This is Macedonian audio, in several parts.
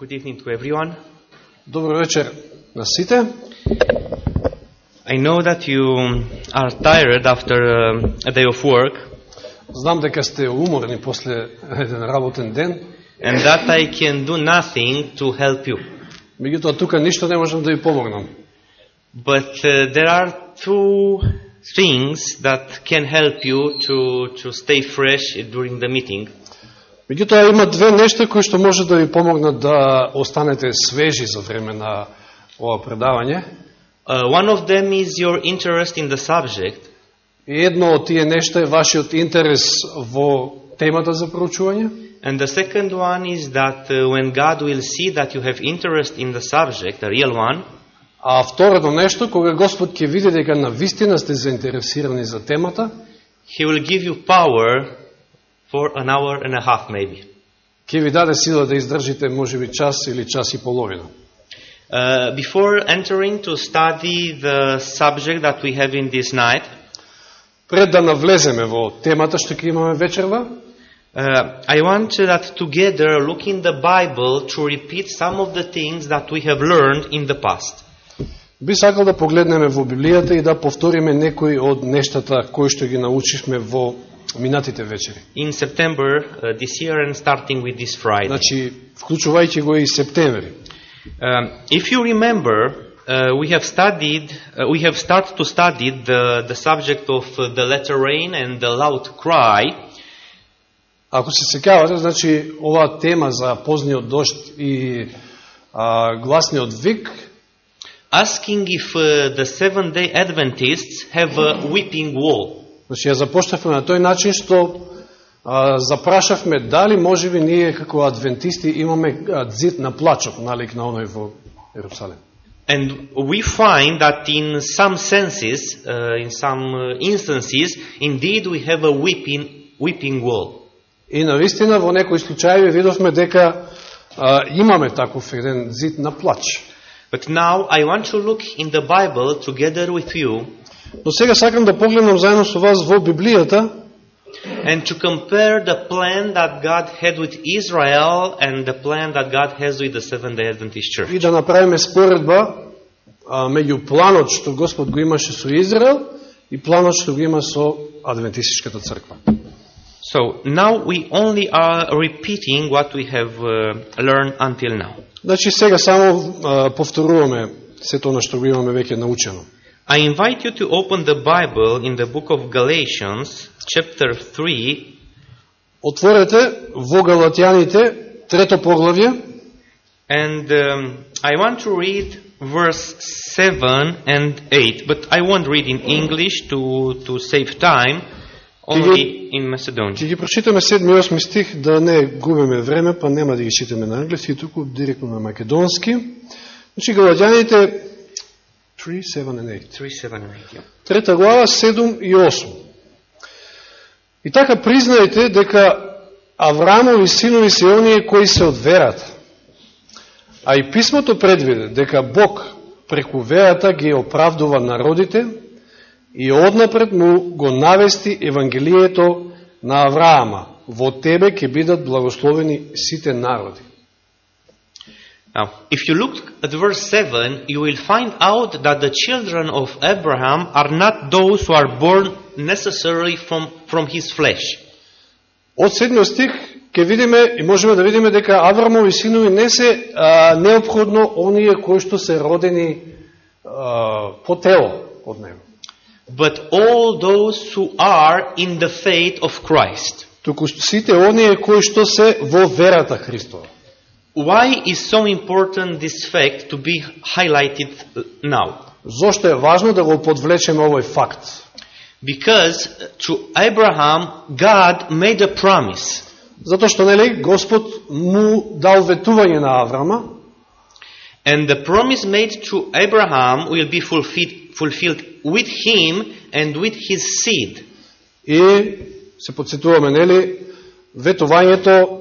Good evening to everyone. Добро вечер на сите. I know that you are tired after um, a day of work Знам дека сте уморни после еден работен ден, and that I can do nothing to help you. меѓутоа тука ништо не можам да ви помогнам. But uh, there are two things that can help you to, to stay fresh during the meeting. Меѓутоа има две нешта кои што може да ви помогнат да останете свежи за време на ова предавање. Uh, one of them is your interest in the subject, И едно од тие нешта е вашиот интерес во темата за проучување. and the second one is that uh, when God will see that you have interest in the subject, the real one, А второто нешто, кога Господ ќе види дека на вистина сте заинтересирани за темата, He will give you power for an hour and a half, maybe. ќе ви даде сила да издржите можеби час или час и половина. Uh, before entering to study the subject that we have in this night, Пред да навлеземе во темата што ќе имаме вечерва, uh, I want that together look in the Bible to repeat some of the things that we have learned in the past. би сакал да погледнеме во Библијата и да повториме некои од нештата кои што ги научивме во минатите вечери. In September uh, this year and starting with this Friday. Значи, вклучувајќи го и септември. Um, if you remember, uh, we have studied, uh, we have started to study the, the subject of uh, the letter rain and the loud cry. Ако се секавате, значи, оваа тема за позниот дошт и а, гласниот вик, asking if uh, the Seventh day Adventists have a weeping wall. Значи, ја започнавме на тој начин што а, запрашавме дали можеби ние како адвентисти имаме дзид на плачок, налик на оној во Ерусалим. And we find that in some senses, uh, in some uh, instances, indeed we have a weeping, weeping wall. И навистина во некои случаи видовме дека а, имаме таков еден зид на плач. But now I want to look in the Bible together with you Но сега сакам да погледнам заедно со вас во Библијата and to compare the plan that God had with Israel and the plan that God has with the Seventh day Adventist Church. и да направиме споредба меѓу планот што Господ го имаше со Израел и планот што го има со Адвентистичката црква. So now we only are repeating what we have uh, learned until now. Значи сега само повторуваме сето она што го имаме веќе научено. I invite you to open the Bible in the book of Galatians, chapter 3, Отворете во Галатјаните трето поглавје and um, I want to read verse 7 and 8, but I won't read in English to, to save time, only in Macedonian. Ќе ги прочитаме 7 и 8 стих да не губиме време, па нема да ги читаме на англиски, туку директно на македонски. Значи Галатјаните 3, 7 and 8. 3, 7 and 8. yeah. Трета глава, 7 и 8. И така признајте дека Авраамови синови се оние кои се од верата. А и писмото предвиде дека Бог преку верата ги оправдува народите и однапред му го навести Евангелието на Авраама. Во тебе ќе бидат благословени сите народи. Now, if you look at verse 7, you will find out that the children of Abraham are not those who are born necessarily from, from his flesh. Од седмиот стих ќе видиме и можеме да видиме дека Аврамови синови не се а, необходно оние кои што се родени а, по тело од него. But all those who are in the faith of Christ. Туку сите оние кои што се во верата Христова. Why is so important this fact to be highlighted uh, now? Зошто е важно да го подвлечеме овој факт? Because to Abraham, God made a promise. Затоа што нели Господ му дал ветување на Аврама And the promise made to Abraham will be fulfilled, fulfilled with him and with his seed. и се подсетуваме нели ветувањето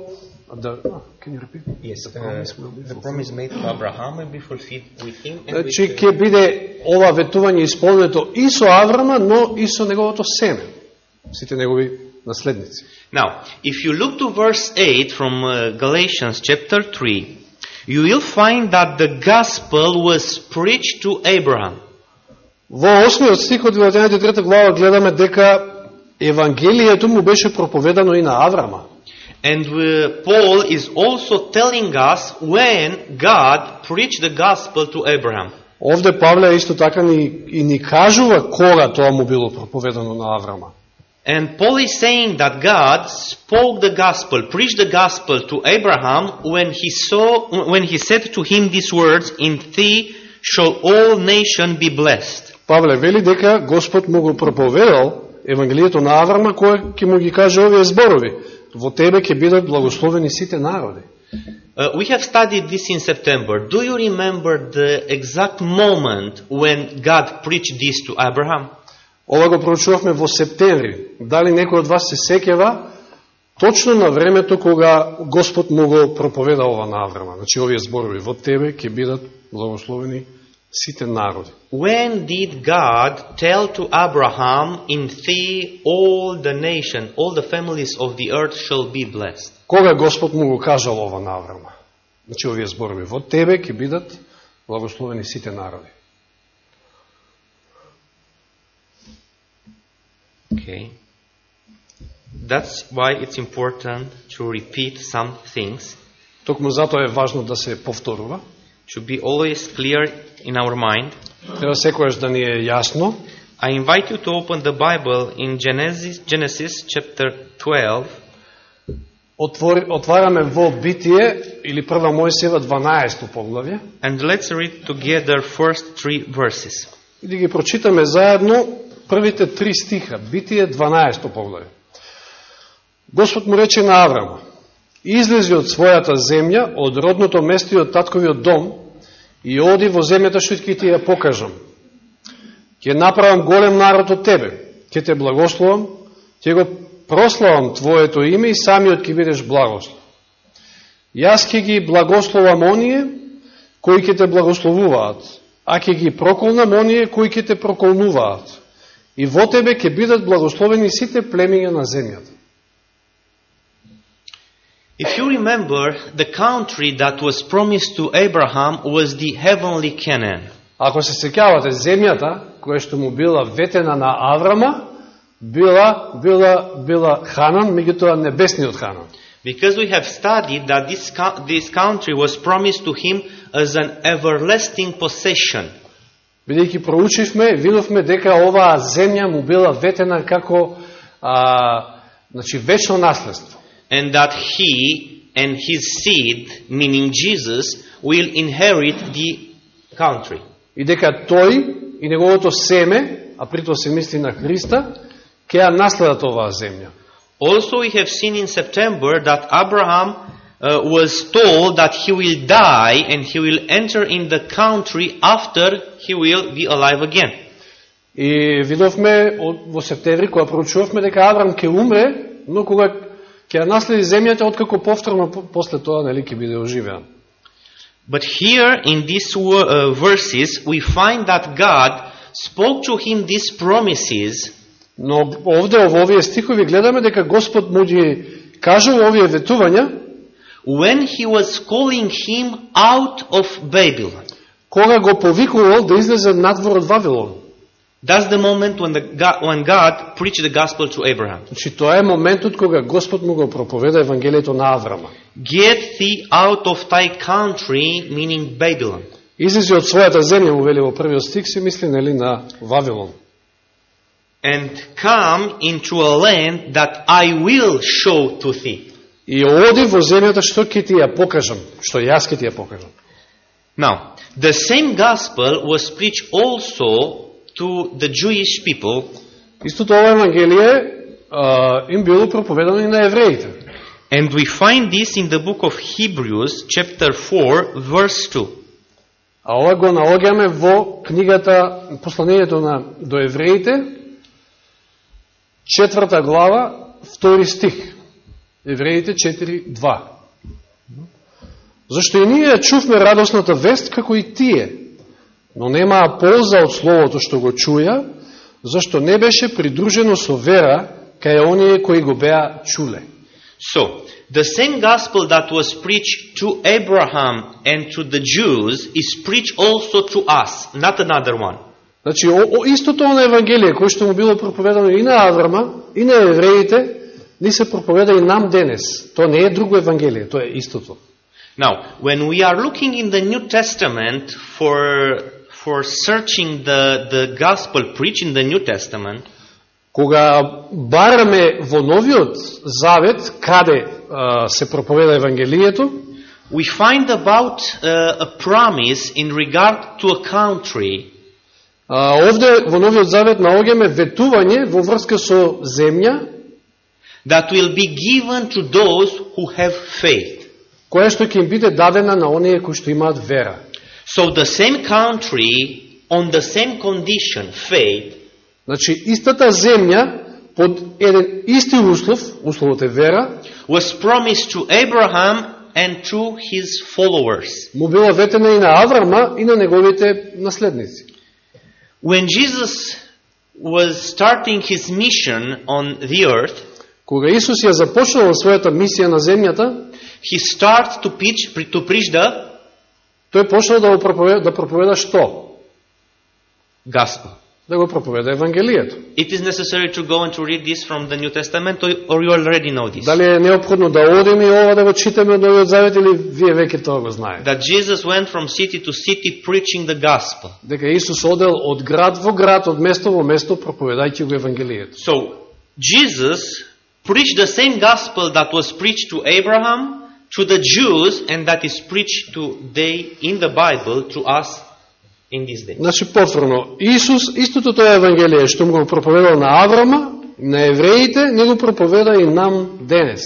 да can you repeat? Yes, uh, the promise made to Abraham will be fulfilled with him and Значи with ќе биде ова ветување исполнето и со Аврама, но и со неговото семе, сите негови наследници. Now, if you look to verse 8 from uh, Galatians chapter 3, you will find that the gospel was preached to Abraham. Во осмиот стих од 23 глава гледаме дека Евангелието му беше проповедано и на Аврама. And uh, Paul is also telling us when God preached the gospel to Abraham. Овде Павле исто така ни, и ни кажува кога тоа му било проповедано на Аврама. And Paul is saying that God spoke the gospel, preached the gospel to Abraham when he saw, when he said to him these words, "In thee shall all nation be blessed." Павле вели дека Господ му го проповедал Евангелието на Аврама, кој ќе му ги каже овие зборови. Во тебе ќе бидат благословени сите народи. Uh, we have studied this in September. Do you remember the exact moment when God preached this to Abraham? Ова го проучувавме во септември. Дали некој од вас се сеќава точно на времето кога Господ му го проповеда ова на Аврама. Значи овие зборови во тебе ќе бидат благословени сите народи. When did God tell to Abraham, In thee all the nation, all the families of the earth shall be blessed? Кога Господ му го кажал ова на Аврама? Значи овие зборови во тебе ќе бидат благословени сите народи. Okay. That's why it's important to repeat some things, Токму затоа е важно да се повторува. to be always clear in our mind. Треба секојаш да ни е јасно. I invite you to open the Bible in Genesis, Genesis chapter 12, Отвори, отвараме во Битие или прва Мојсиева 12 поглавје and let's read together first three verses. и да ги прочитаме заедно првите три стиха. Битие 12 поглавје. Господ му рече на Аврама, излези од својата земја, од родното место и од татковиот дом, и оди во земјата што ќе ти ја покажам. Ќе направам голем народ од тебе, ќе те благословам, ќе го прославам Твоето име и самиот ќе бидеш благослов. Јас ќе ги благословам оние кои ќе те благословуваат, а ќе ги проколнам оние кои ќе те проколнуваат. И во тебе ќе бидат благословени сите племиња на земјата. If you remember, the country that was promised to Abraham was the heavenly Canaan. Ако се сеќавате, земјата која што му била ветена на Аврама, била, била, била Ханан, меѓутоа небесниот Ханан. Because we have studied that this, co- this country was promised to him as an everlasting possession. Бидејќи проучивме, видовме дека оваа земја му била ветена како а, значи, вечно наследство. And that he and his seed, meaning Jesus, will inherit the country. И дека тој и неговото семе, а притоа се мисли на Христа, ќе ја наследат оваа земја. Also, we have seen in September that Abraham uh, was told that he will die and he will enter in the country after he will be alive again. И видовме од- во септември, кога проучувавме дека Аврам ќе умре, но кога ќе ја наследи земјата, откако повторно по- после тоа нели ќе биде оживеан. But here in these uh, verses, we find that God spoke to him these promises Но овде во овие стихови гледаме дека Господ му ги кажува овие ветувања when he was calling him out of Babylon. кога го повикувал да излезе надвор од Вавилон. That's the moment when, the God, when God preached the gospel to Abraham. Значи тоа е моментот кога Господ му го проповеда евангелието на Аврама. Get thee out of thy country, meaning Babylon. Излези од својата земја, му вели во првиот стих, се мисли нели на Вавилон. and come into a land that I will show to thee. И оди во земјата што ќе ти ја покажам, што јас ќе ти ја покажам. Now, the same gospel was preached also to the Jewish people, Истото ова Евангелие им било проповедано и на евреите. and we find this in the book of Hebrews, chapter 4, verse 2. А ова го наоѓаме во книгата Посланието на до евреите, четврта глава, втори стих. Евреите 4.2. Зашто и ние чувме радосната вест како и тие, но немаа полза од словото што го чуја, зашто не беше придружено со вера кај оние кои го беа чуле. So, The same gospel that was preached to Abraham and to the Jews is preached also to us, not another one. Значи, о, о, истото оно Евангелие, кое што му било проповедано и на Аврама, и на евреите, ни се проповеда и нам денес. Тоа не е друго Евангелие, тоа е истото. Now, when we are looking in the New Testament for, for searching the, the gospel preached in the New Testament, Кога бараме во новиот завет, каде а, се проповеда Евангелието, we find about uh, a promise in regard to a country а, овде во новиот завет наоѓаме ветување во врска со земја, that will be given to those who have faith. која што ќе им биде дадена на оние кои што имаат вера. So the same country, on the same condition, faith, Значи, истата земја, под еден исти услов, условот е вера, was promised to Abraham and to his followers. му била ветена и на Аврама и на неговите наследници. When Jesus was starting his mission on the earth, Кога Исус ја започнал својата мисија на земјата, he started to preach, to preach the тој почнал да проповеда, да проповеда што? gospel. Да го проповеда Евангелието. It is necessary to go and to read this from the New Testament, or or you already know this. Дали е необходно да одиме и ова да го читаме од Новиот Завет или вие веќе тоа го знаете? That Jesus went from city to city preaching the gospel. Дека Исус одел од град во град, од место во место, проповедајќи го Евангелието. So, Jesus preached the same gospel that was preached to Abraham, to the Jews, and that is preached today in the Bible to us in this day. Значи, повторно, Исус, истото тоа Евангелие што му го проповедал на Аврама, на евреите, не го проповеда и нам денес,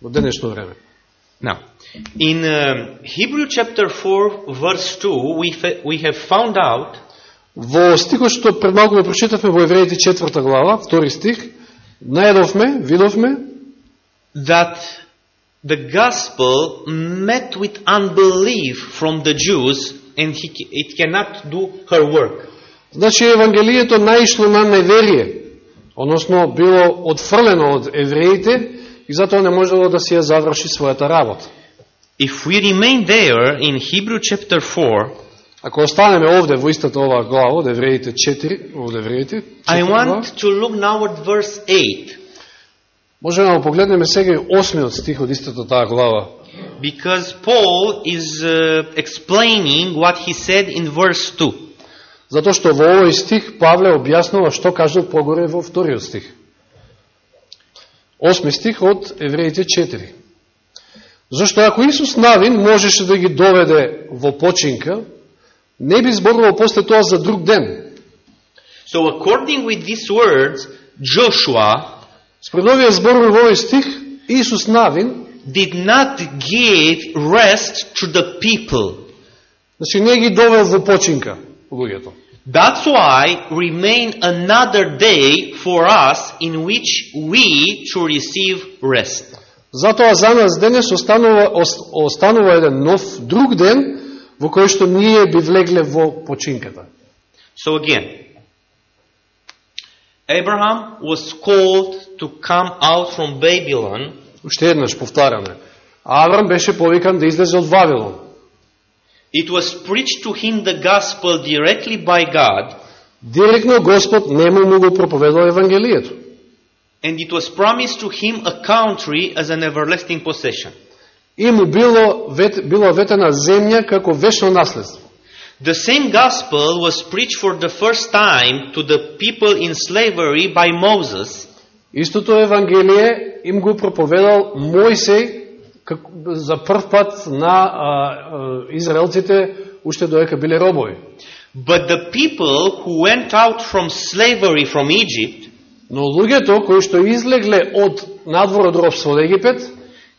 во денешно време. Now, in um, Hebrew chapter 4, verse 2, we, fa- we have found out Во стихот што пред малку го прочитавме во Евреите четврта глава, втори стих, наедовме, видовме, that the gospel met with unbelief from the Jews and he, ca- it cannot do her work. Значи Евангелието наишло на неверие, односно било отфрлено од евреите и затоа не можело да си ја заврши својата работа. If we remain there in Hebrew chapter 4, Ако останеме овде во истата оваа глава, од Евреите 4, од Евреите, I 4 глава, want to look now at verse 8 Можеме да го погледнеме сега и осмиот стих од истата таа глава. because Paul is uh, explaining what he said in verse 2. Затоа што во овој стих Павле објаснува што кажал погоре во вториот стих. Осми стих од Евреите 4. Зашто ако Исус Навин можеше да ги доведе во починка, не би зборувал после тоа за друг ден. So according with these words, Joshua Спред овие зборови во овој стих, Исус Навин, did not give rest to the people. значи не ги довел во починка луѓето. That's why remain another day for us in which we to receive rest. Затоа за нас денес останува, ос- останува еден нов друг ден во кој што ние би влегле во починката. So again, Abraham was called to come out from Babylon Уште еднаш повтараме. Аврам беше повикан да излезе од Вавилон. It was preached to him the gospel directly by God, Директно Господ нему му го проповедал Евангелието. and it was promised to him a country as an everlasting possession. И му било, вет, било ветена земја како вечно наследство. The same gospel was preached for the first time to the people in slavery by Moses, Истото Евангелие им го проповедал Мојсей как, за прв пат на а, а, израелците уште доека биле робови. but the people who went out from slavery from Egypt Но луѓето кои што излегле од надвор од робство од Египет,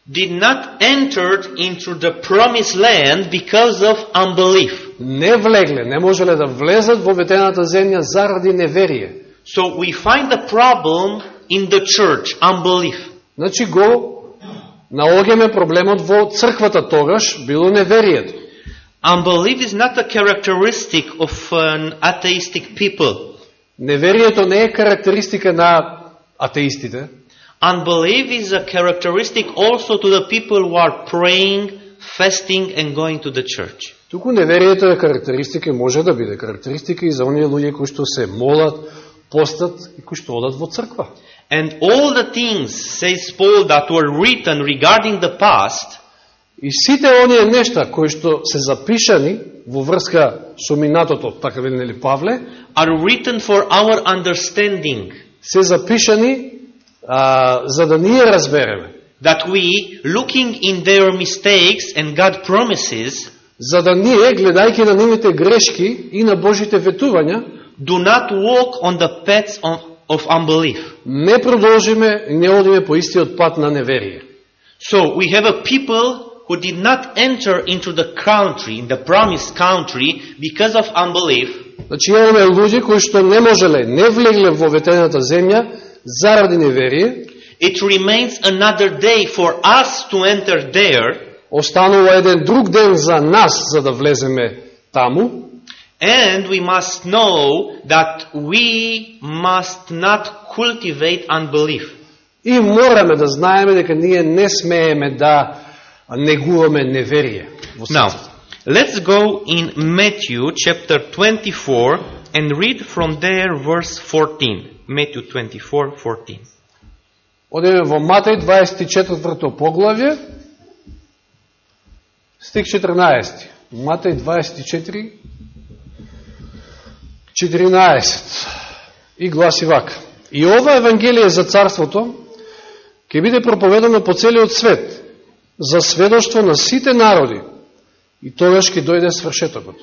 did not enter into the promised land because of unbelief. не влегле, не можеле да влезат во ветената земја заради неверие. So we find the problem in the church, unbelief. Значи го наоѓаме проблемот во црквата тогаш, било неверието. Unbelief is not a characteristic of an atheistic people. Неверието не е карактеристика на атеистите. Unbelief is a characteristic also to the people who are praying, fasting, and going to the church. Туку неверието е карактеристика, може да биде карактеристика и за оние луѓе кои што се молат, постат и кои што одат во црква. And all the things, says Paul, that were written regarding the past И сите оние нешта кои што се запишани во врска со минатото, така вели нели Павле, are written for our understanding, се запишани а, за да ние разбереме, that we, looking in their mistakes and God promises, за да ние, гледајќи на нивните грешки и на Божите ветувања, do not walk on the paths of, of unbelief. не продолжиме не одиме по истиот пат на неверие. So we have a people who did not enter into the country, in the promised country, because of unbelief, Значи имаме луѓе кои што не можеле, не влегле во ветената земја заради неверие, it remains another day for us to enter there, останува еден друг ден за нас за да влеземе таму, and we must know that we must not cultivate unbelief. и мораме да знаеме дека ние не смееме да негуваме неверие. во Now, срцето. let's go in Matthew chapter 24 and read from there verse 14. Matthew 24:14. Одеме во Матеј 24 поглавје, стих 14. Матеј 24, 14. И гласи вака. И ова Евангелие за Царството ќе биде проповедано по целиот свет, за сведоштво на сите народи, и тогаш ќе дојде свршетокот.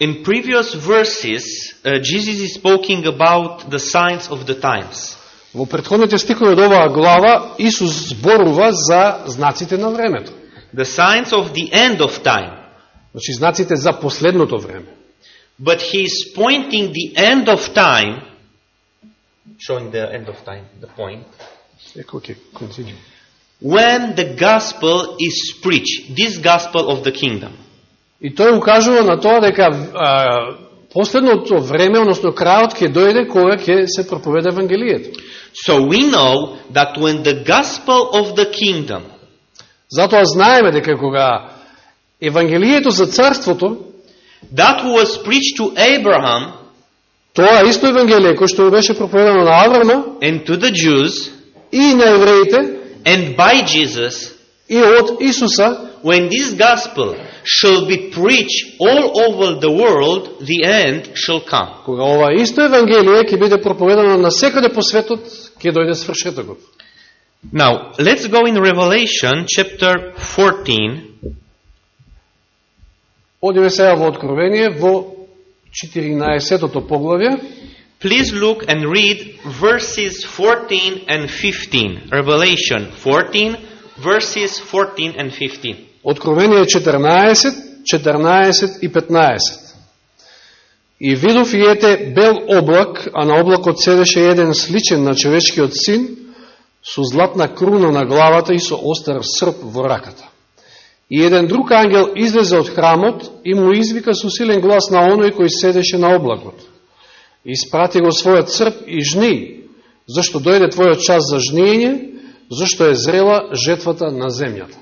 In previous verses, uh, Jesus is speaking about the signs of the times. Во предходните стихови од оваа глава Исус зборува за знаците на времето. The signs of the end of time. Значи знаците за последното време. But he is pointing the end of time, showing the end of time, the point, Еко ќе континуи. when the gospel is preached, this gospel of the kingdom. И тој укажува на тоа дека а, последното време, односно крајот ќе дојде кога ќе се проповеда Евангелието. So we know that when the gospel of the kingdom Затоа знаеме дека кога Евангелието за царството, that was preached to Abraham тоа исто Евангелие кој што беше проповедано на Аврама and to the Jews и на евреите and by Jesus, и од Исуса, when this gospel shall be preached all over the world, the end shall come. кога ова исто Евангелие ќе биде проповедано на секаде по светот, ќе дојде свршетокот. Now, let's go in Revelation chapter 14 Одиме сега во Откровение, во 14-тото поглавје, Please look and read verses 14 and 15. Revelation 14, verses 14 and 15. Откровение 14, 14 и 15. И видов и ете бел облак, а на облакот седеше еден сличен на човечкиот син, со златна круна на главата и со остар срп во раката. И еден друг ангел излезе од храмот и му извика со силен глас на оној кој седеше на облакот. Испрати го својот срп и жни, зашто дојде твојот час за жниење, зашто е зрела жетвата на земјата.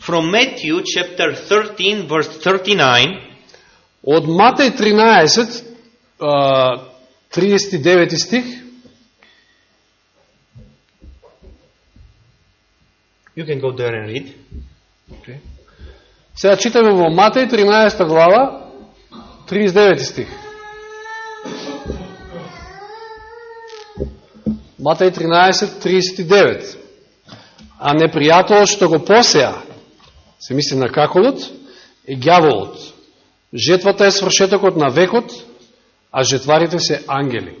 From Matthew chapter 13, verse 39, Од Матеј 13, а, 39 стих, you can go there and read. сега читаме во Матеј 13 глава, 39 стих. Матеј 13, 39. А непријателот што го посеа, се мисли на каколот, е гјаволот. Жетвата е свршетокот на векот, а жетварите се ангели.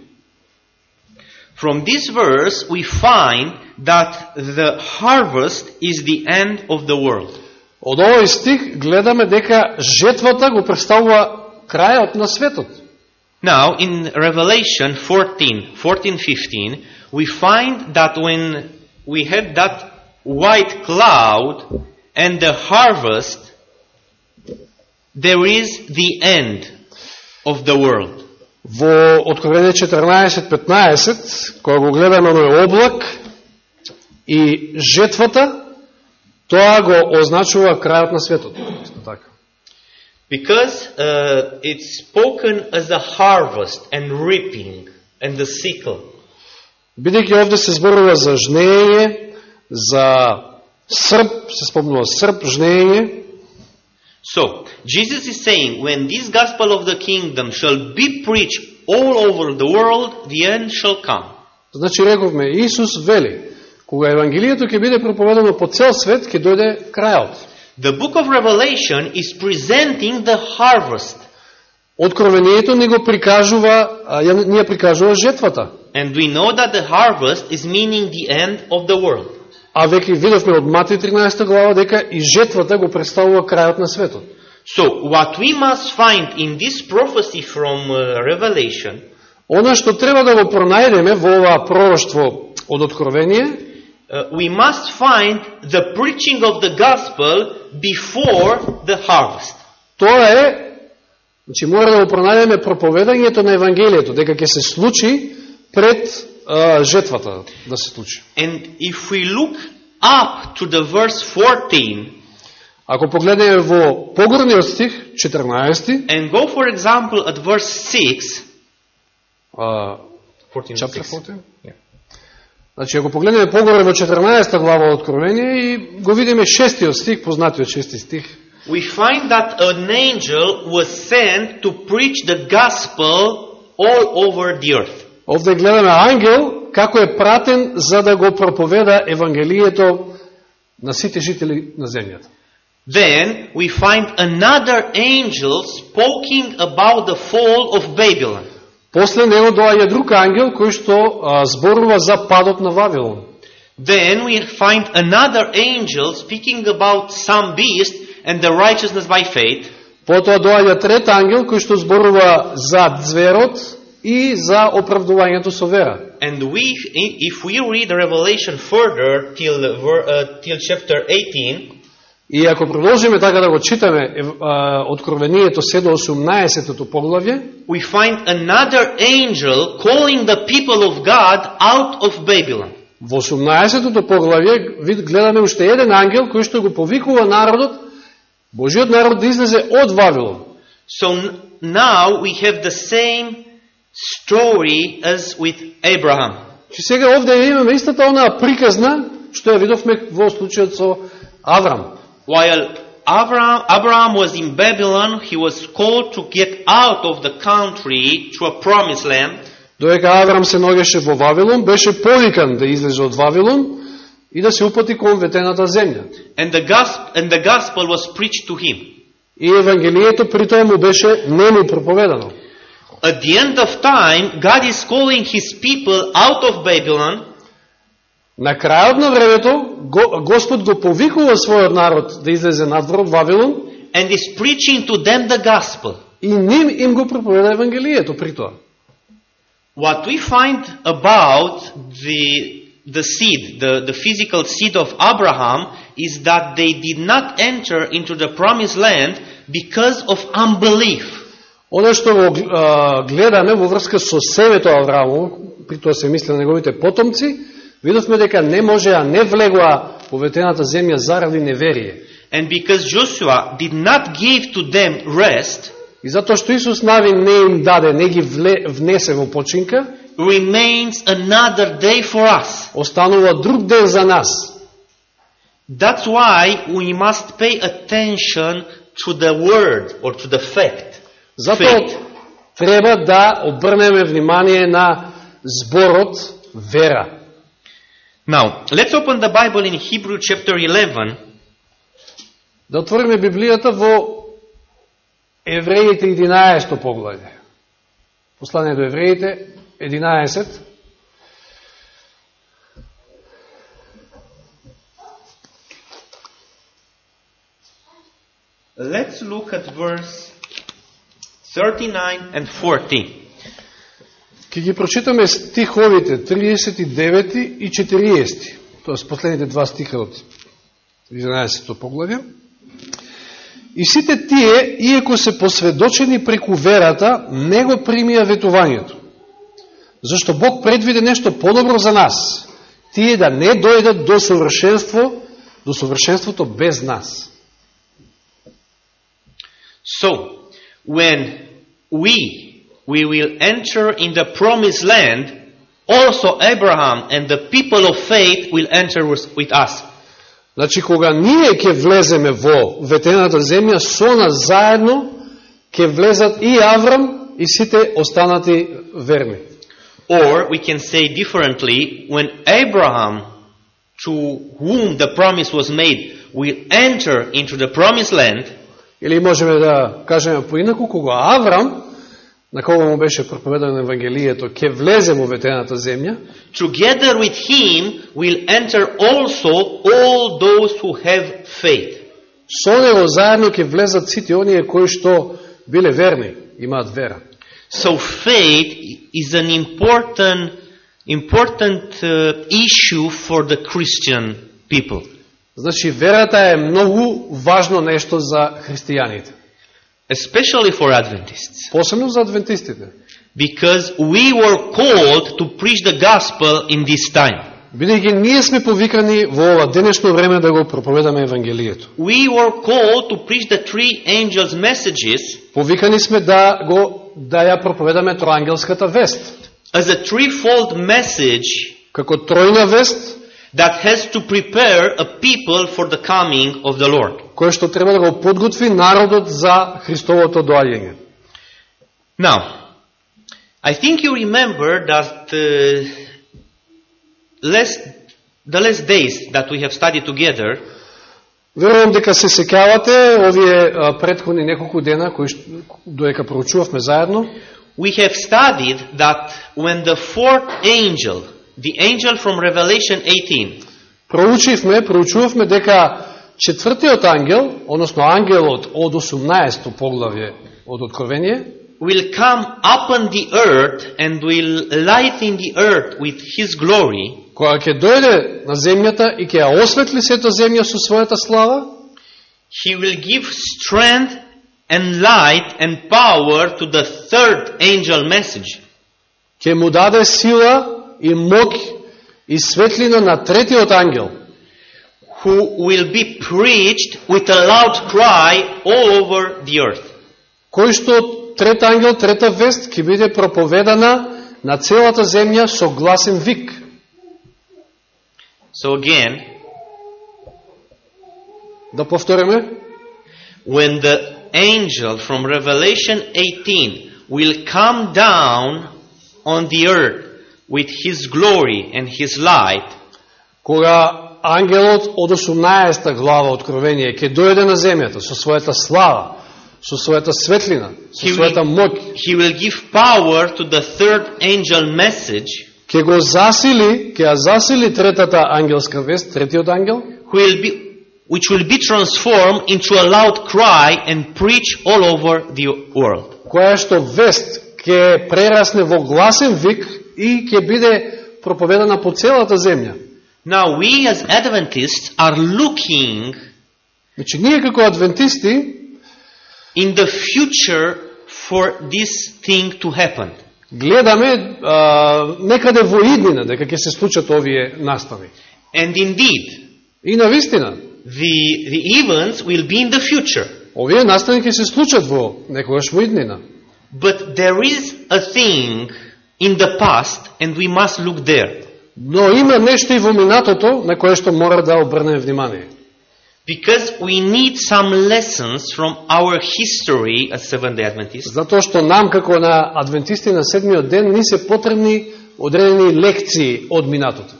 From this verse, we find that the harvest is the end of the world. Од овој стих гледаме дека жетвата го представува крајот на светот. Now, in Revelation 14, 14, 15, we find that when we had that white cloud and the harvest, there is the end of the world. Во Откровение 14.15, кога го гледаме оној облак и жетвата, тоа го означува крајот на светот. Исто така. Because uh, it's spoken as a harvest and reaping and the sickle. Бидејќи овде се зборува за жнење, за срп, се спомнува срп, жнење, So, Jesus is saying, when this gospel of the kingdom shall be preached all over the world, the end shall come. Значи, рековме, Исус вели, кога Евангелието ќе биде проповедано по цел свет, ќе дојде крајот. The book of Revelation is presenting the harvest. Откровението ни го прикажува, ја- ни ја прикажува жетвата. And we know that the harvest is meaning the end of the world. А веќе видовме од Матеј 13 глава дека и жетвата го представува крајот на светот. So, what we must find in this prophecy from uh, Revelation Она што треба да го пронајдеме во ова пророштво од Откровение, uh, we must find the preaching of the gospel before the harvest. тоа е, значи мора да го пронајдеме проповедањето на Евангелието, дека ќе се случи пред а, жетвата да се случи. And if we look up to the verse 14 Ако погледнеме во погорниот стих, 14, and go, for example, at verse 6, а, 14 chapter 6. 14, Значи, ако погледнеме погоре во 14 глава од Откровение и го видиме шестиот стих, познатиот шести стих, we find that an angel was sent to preach the gospel all over the earth. Овде гледаме ангел како е пратен за да го проповеда Евангелието на сите жители на земјата. Then we find another angel speaking about the fall of Babylon. После него доаѓа друг ангел кој што а, зборува за падот на Вавилон. Then we find another angel speaking about some beast and the righteousness by faith. Потоа доаѓа трет ангел кој што зборува за зверот и за оправдувањето со вера. And we, if we read Revelation further till, uh, till chapter 18, И ако продолжиме така да го читаме Откровението 7 до 18 поглавје, we find another angel calling the people of God out of Babylon. во 18 поглавје вид гледаме уште еден ангел кој што го повикува народот, Божиот народ да излезе од Вавилон. So now we have the same story as with Abraham. Че сега овде имаме истата онаа приказна што ја видовме во случајот со Аврам. While Abraham, Abraham was in Babylon, he was called to get out of the country to a promised land. Доека Аврам се ногеше во Вавилон, беше повикан да излезе од Вавилон и да се упати кон ветената земја. And the, gospel, and the gospel was preached to him. И Евангелието при тоа му беше нему проповедано. At the end of time, God is calling his people out of Babylon На крајот на времето, Го- Господ го повикува својот народ да излезе надвор од Вавилон and is preaching to them the gospel. и ним им го проповеда Евангелието при тоа. What we find about the, the seed, the, the physical seed of Abraham, is that they did not enter into the promised land because of unbelief. Оно што го а, гледаме во врска со семето Авраамово, при тоа се мисли на неговите потомци, видовме дека не можеа, не влегоа во ветената земја заради неверие. And because Joshua did not give to them rest, И затоа што Исус Нави не им даде, не ги вле, внесе во починка, remains another day for us. останува друг ден за нас. That's why we must pay attention to the word or to the fact. Затоа треба да обрнеме внимание на зборот вера. Now, let's open the Bible in Hebrew chapter 11. Да отвориме Библијата во Евреите 11 поглавје. Послание до Евреите 11. Let's look at verse 39 and 40. Ке ги прочитаме стиховите 39 и 40. Тоа се последните два стиха од 11 поглавје. И сите тие, иеко се посведочени преку верата, не го примија ветувањето. Зашто Бог предвиде нешто подобро за нас. Тие да не дојдат до совршенство, до совршенството без нас. So, when we, we will enter in the promised land, also Abraham and the people of faith will enter with, with us. Значи, кога ние ќе влеземе во ветената земја, со нас заедно ќе влезат и Аврам и сите останати верни. Or we can say differently, when Abraham, to whom the promise was made, will enter into the promised land, Или можеме да кажеме поинаку, кога Аврам, на кога му беше проповедано Евангелието, ќе влезе во ветената земја, together with him will enter also all those who have faith. со него заедно ќе влезат сите оние кои што биле верни, имаат вера. So faith is an important, important uh, issue for the Christian people. Значи, верата е многу важно нешто за христијаните. Especially for Adventists. Посебно за адвентистите. Because we were called to preach the gospel in this time. Бидејќи ние сме повикани во ова денешно време да го проповедаме Евангелието. We were called to preach the three angels' messages Повикани сме да го да ја проповедаме троангелската вест. as a threefold message Како тројна вест, that has to prepare a people for the coming of the Lord. која што треба да го подготви народот за Христовото доаѓање. Now, I think you remember that uh, last, the last days that we have studied together, Верувам дека се сеќавате овие а, претходни неколку дена кои што, доека проучувавме заедно, we have studied that when the fourth angel, the angel from Revelation 18, проучивме, проучувавме дека четвртиот ангел, односно ангелот од 18 поглавје од Откровение, will come upon the earth and will lighten the earth with his glory, која ќе дојде на земјата и ќе ја осветли сето земја со својата слава, he will give strength and light and power to the third angel message. ќе му даде сила и мок и светлина на третиот ангел, who will be preached with a loud cry all over the earth. кој што трет ангел, трета вест, ќе биде проповедана на целата земја со гласен вик. So again, Да повториме, when the angel from Revelation 18 will come down on the earth with his glory and his light, кога ангелот од 18 глава Откровение ќе дојде на земјата со својата слава, со својата светлина, со He својата will, мок, he will give power to the third angel message, ќе го засили, ќе ја засили третата ангелска вест, третиот ангел, who will be, which will be transformed into a loud cry and preach all over the world. која што вест ќе прерасне во гласен вик и ќе биде проповедана по целата земја. Now we as Adventists are looking Значи, ние како адвентисти in the future for this thing to happen. гледаме а, некаде во иднина дека ќе се случат овие настави. And indeed, И на вистина, the, the events will be in the future. овие настави ќе се случат во некогаш во иднина. But there is a thing in the past and we must look there. Но има нешто и во минатото на кое што мора да обрнеме внимание. Because we need some lessons from our history as Seventh-day Adventists. Затоа што нам како на адвентисти на седмиот ден ни се потребни одредени лекции од минатото.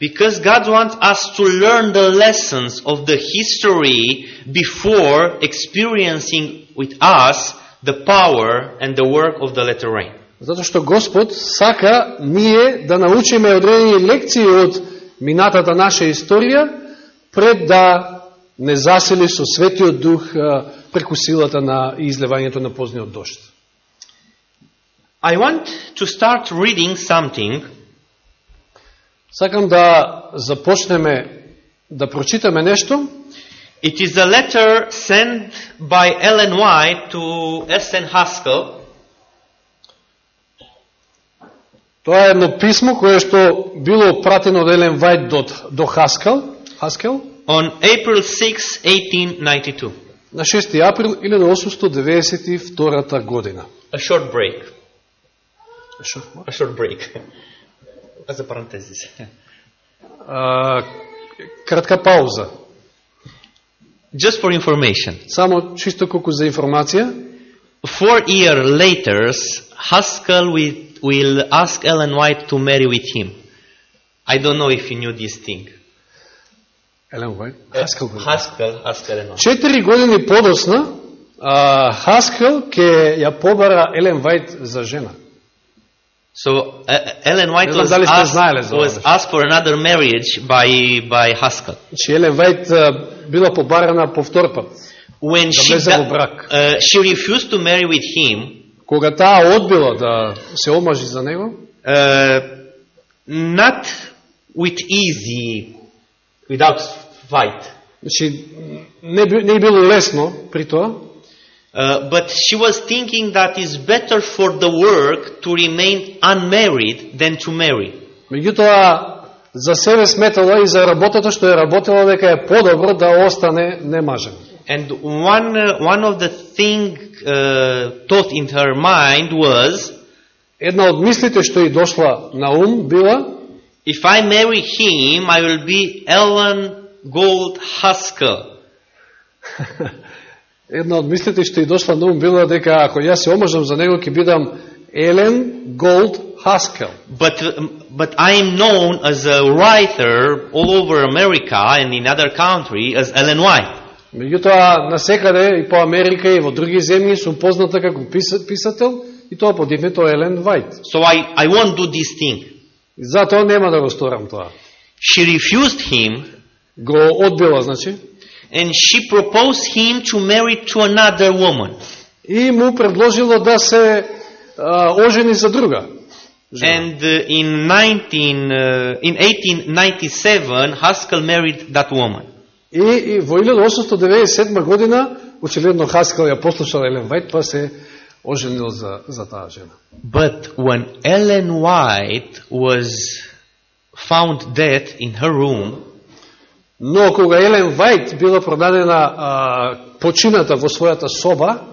Because God wants us to learn the lessons of the history before experiencing with us the power and the work of the letter rain. Затоа што Господ сака ние да научиме одредени лекции од минатата наша историја пред да не засили со светиот дух преку силата на излевањето на позниот дошт. I want to start reading something Сакам да започнеме да прочитаме нешто It is a letter sent by Ellen White to S.N. Haskell Тоа е едно писмо кое што било пратено од Елен Вајд до, до Хаскал, Хаскел on April 6, 1892. на 6 април 1892 година. A short break. A short break. As a parenthesis. А, кратка пауза. Just for information. Само чисто колку за информација. Four years later, Haskell will, will ask Ellen White to marry with him. I don't know if you knew this thing. Елен Вајд, Хаскел го Haskell asked Ellen White. Четири години подосна, а, Хаскел ќе ја побара Елен Вајд за жена. So uh, Ellen White Не знам was дали сте asked, знаеле за ова was нешто. asked for another marriage by by Haskell. Значи Елен Вајд а, била побарана по втор пат. When she влезе da- во брак. uh, she refused to marry with him, Кога таа одбила да се омажи за него, uh, not with easy, without fight, значи не, не било лесно при тоа, uh, but she was thinking that it's better for the work to remain unmarried than to marry. меѓутоа за себе сметала и за работата што ја работела дека е подобро да остане немажен. And one uh, one of the thing uh, thought in her mind was, Една од мислите што и дошла на ум била if I marry him, I will be Ellen Gold Haskell. Една од мислите што и дошла на ум била дека ако јас се омажам за него ќе бидам Елен Голд Хаскел. But, um, but I am known as a writer all over America and in other countries as Ellen White. Меѓутоа, насекаде и по Америка и во други земји сум позната како писа- писател и тоа под името Елен Вајт. So I, I won't do this thing. Затоа нема да го сторам тоа. She refused him Го одбила, значи, and she proposed him to marry to another woman. и му предложила да се а, ожени за друга. жена. And uh, in 19, uh, in 1897, Haskell married that woman. И, и во 1897 година, очевидно Хаскал ја послушал Елен Вајт, па се оженил за, за таа жена. But when Ellen White was found dead in her room, Но кога Елен Вајт била продадена а, почината во својата соба,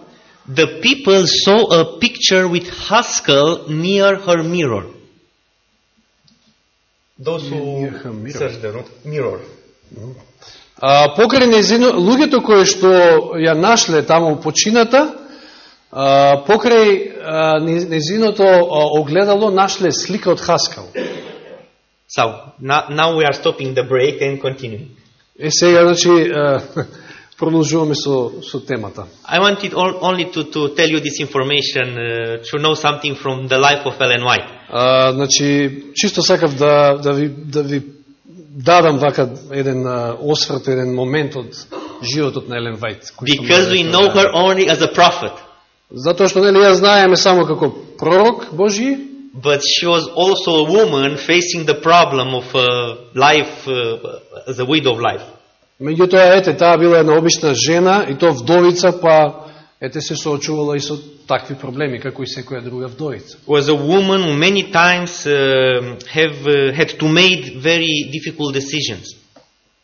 the people saw a picture with Haskell near her mirror. Those who Near her mirror. search the mirror. А, покрај незино, луѓето кои што ја нашле таму почината, а, покрај а, незиното огледало нашле слика од Хаскал. So now, now we are stopping the break and continuing. Е сега, значи, продолжуваме со, со темата. I wanted only to, to tell you this information uh, to know something from the life of Ellen White. А, значи, чисто сакав да, да, ви, да ви дадам вака еден осврт, еден момент од животот на Елен Вајт. Because we know her only as a prophet. Затоа што нели ја знаеме само како пророк Божи, But she was also a woman facing the problem of uh, life uh, as a widow of life. меѓутоа ете таа била една обична жена и тоа вдовица, па ете се соочувала и со такви проблеми како и секоја друга вдовица. Was a woman who many times uh, have uh, had to make very difficult decisions.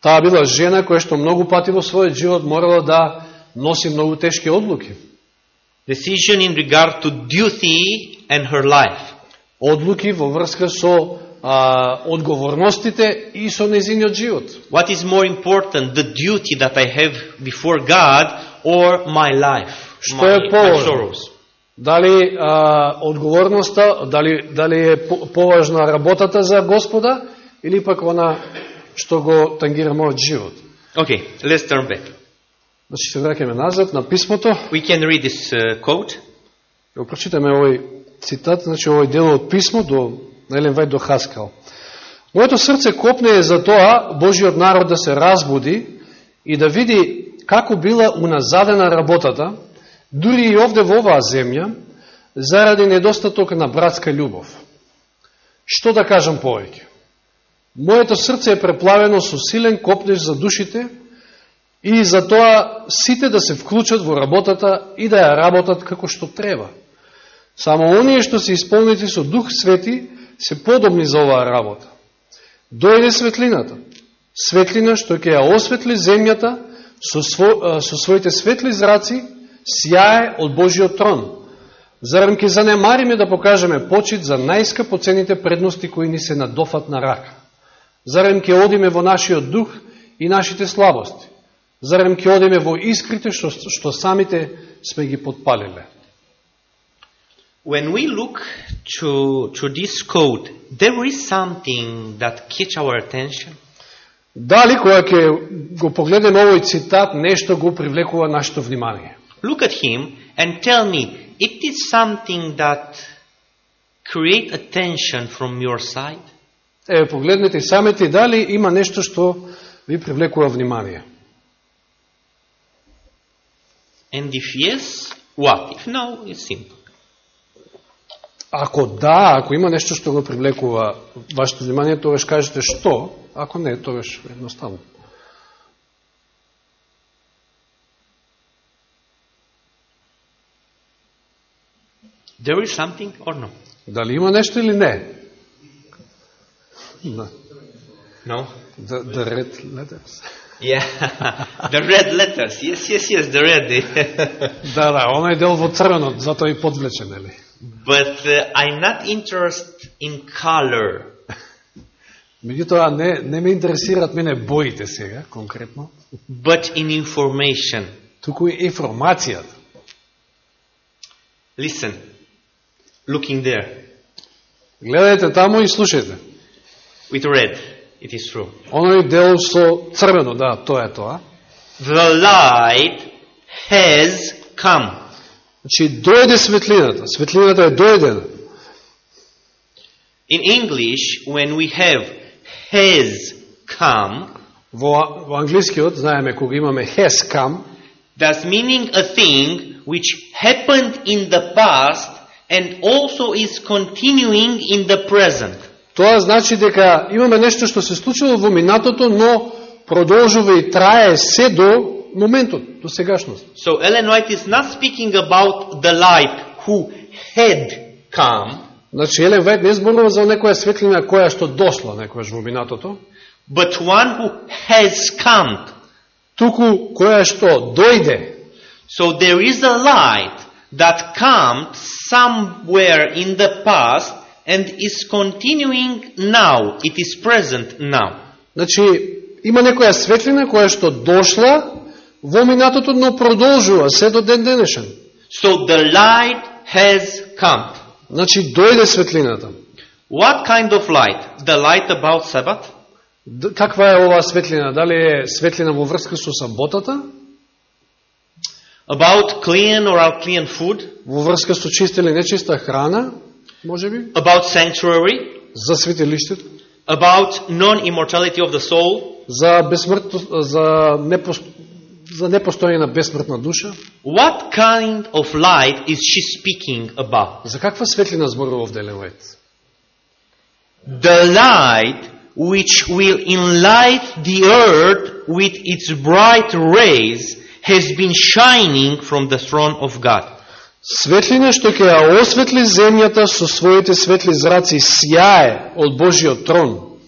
Таа била жена која што многу пати во својот живот морала да носи многу тешки одлуки. Decision in regard to duty and her life. Одлуки во врска со а, одговорностите и со незиниот живот. What is more important, the duty that I have before God or my life, Што my, е поважно? Дали а, одговорноста, дали, дали е по- поважна работата за Господа или пак она што го тангира мојот живот. Okay, let's turn back. Значи се враќаме назад на писмото. We can read this uh, quote. Го прочитаме овој цитат, значи овој дел од писмо до Елен Вајд до Хаскал. Моето срце копне за тоа Божиот народ да се разбуди и да види како била уназадена работата, дури и овде во оваа земја, заради недостаток на братска љубов. Што да кажам повеќе? Моето срце е преплавено со силен копнеж за душите, И за тоа сите да се вклучат во работата и да ја работат како што треба. Само оние што се исполнети со Дух Свети се подобни за оваа работа. Дојде светлината, светлина што ќе ја осветли земјата со, сво, со своите светли зраци, сјае од Божиот трон. Зарем ќе занемариме да покажеме почит за најскапоцените предности кои ни се надофат на рака? Зарем ќе одиме во нашиот дух и нашите слабости? Зарем ќе одиме во искрите што, што самите сме ги подпалиле? When we look to, to this code, there is something that catch our attention. Дали кога ќе го погледнеме овој цитат, нешто го привлекува нашето внимание? Look at him and tell me, it is something that create attention from your side? Еве, погледнете самите дали има нешто што ви привлекува внимание. And if yes, what? If no, it's simple. Ако да, ако има нешто што го привлекува вашето внимание, тогаш кажете што, ако не, тогаш едноставно. There is something or no? Дали има нешто или не? Да. No? The, the red letters. Yeah, the red letters. Yes, yes, yes, the red. Да, да, оној дел во црвено, затоа и подвлече, нели? but uh, I'm not interested in color. Меѓутоа, не, не ме интересираат мене боите сега, конкретно, but in information. туку информацијата. Listen, looking there Гледајте таму и слушајте. with red, it is true. Оној дел со црвено, да, тоа е тоа. The light has come. Значи, дојде светлината. Светлината е дојдена. In English, when we have has come, Во, во англискиот, знаеме, кога имаме has come, that's meaning a thing which happened in the past and also is continuing in the present. тоа значи дека имаме нешто што се случило во минатото, но продолжува и трае се до моментот, до сегашност. So Ellen White is not speaking about the light who had come, Значи, Елен Вајд не зборува за некоја светлина која што дошла некојаш во минатото, but one who has come. туку која што дојде. So there is a light that came somewhere in the past and is continuing now. It is present now. Значи, има некоја светлина која што дошла во минатото, но продолжува се до ден денешен. So the light has come. Значи, дојде светлината. What kind of light? The light about Sabbath? Каква е оваа светлина? Дали е светлина во врска со саботата? About clean or unclean food? Во врска со чиста или нечиста храна? Може би? About sanctuary? За светилиштето? About non-immortality of the soul? За безсмртност, за непос, за непостојање на безсмртна душа? What kind of light is she speaking about? За каква светлина зборува овде Елен Вајт? The light which will enlight the earth with its bright rays has been shining from the throne of God. Светлина што ќе ја осветли земјата со своите светли зраци сјае од Божиот трон.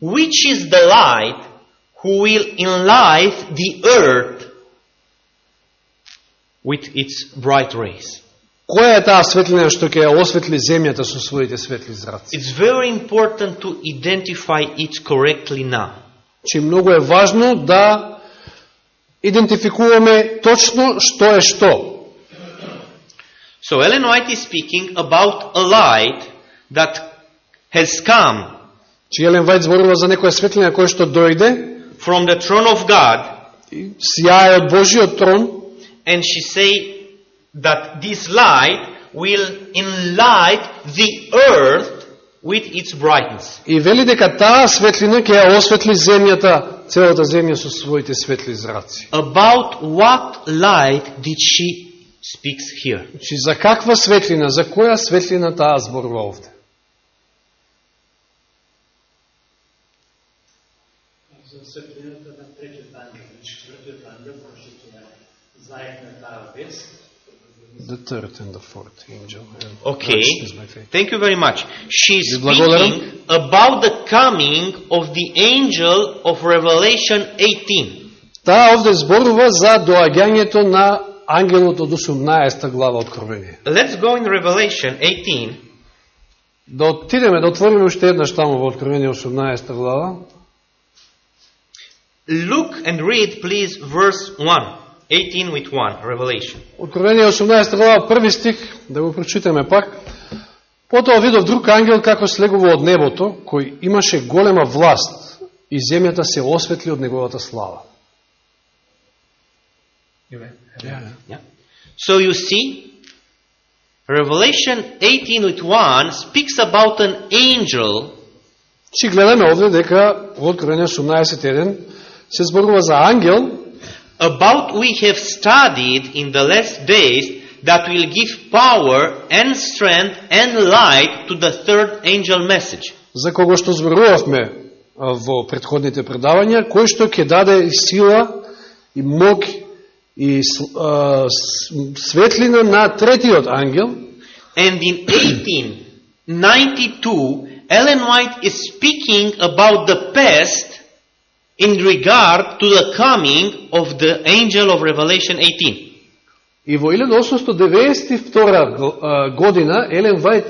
Which is the light who will enlight the earth with its bright rays? Која е таа светлина што ќе ја осветли земјата со своите светли зраци? It's very important to identify it correctly now. Че многу е важно да идентификуваме точно што е што. So Ellen White is speaking about a light that has come Че Елен Вајд зборува за некоја светлина која што дојде, from the throne of God и сјае од Божиот трон, and she say that this light will enlight the earth with its brightness. и вели дека таа светлина ќе ја осветли земјата, целата земја со своите светли зраци. About what light did she speaks here? Значи, за каква светлина, за која светлина таа зборува овде? The third and the fourth angel. and Okay. Christ is my faith. Thank you very much. She's Ви благодарам. speaking about the coming of the angel of Revelation 18. Таа овде зборува за доаѓањето на ангелот од 18 глава Откровение. Let's go in Revelation 18. Да отидеме, да отвориме уште еднаш таму во Откровение 18 глава. Look and read, please, verse 1. 18 with 1, Revelation. Откровение 18 глава, први стих, да го прочитаме пак. Потоа видов друг ангел како слегува од небото, кој имаше голема власт и земјата се осветли од неговата слава. Yeah. So you see, Revelation 18 with 1 speaks about an angel Чи гледаме овде дека во Откровение 18.1 се зборува за ангел about we have studied in the last days that will give power and strength and light to the third angel message. за кого што зборувавме а, во предходните предавања, кој што ќе даде и сила и мог и с- а, с- светлина на третиот ангел, And in 1892, Ellen White is speaking about the past in regard to the coming of the angel of Revelation 18. и во 1892 го- а, година Елен Вајт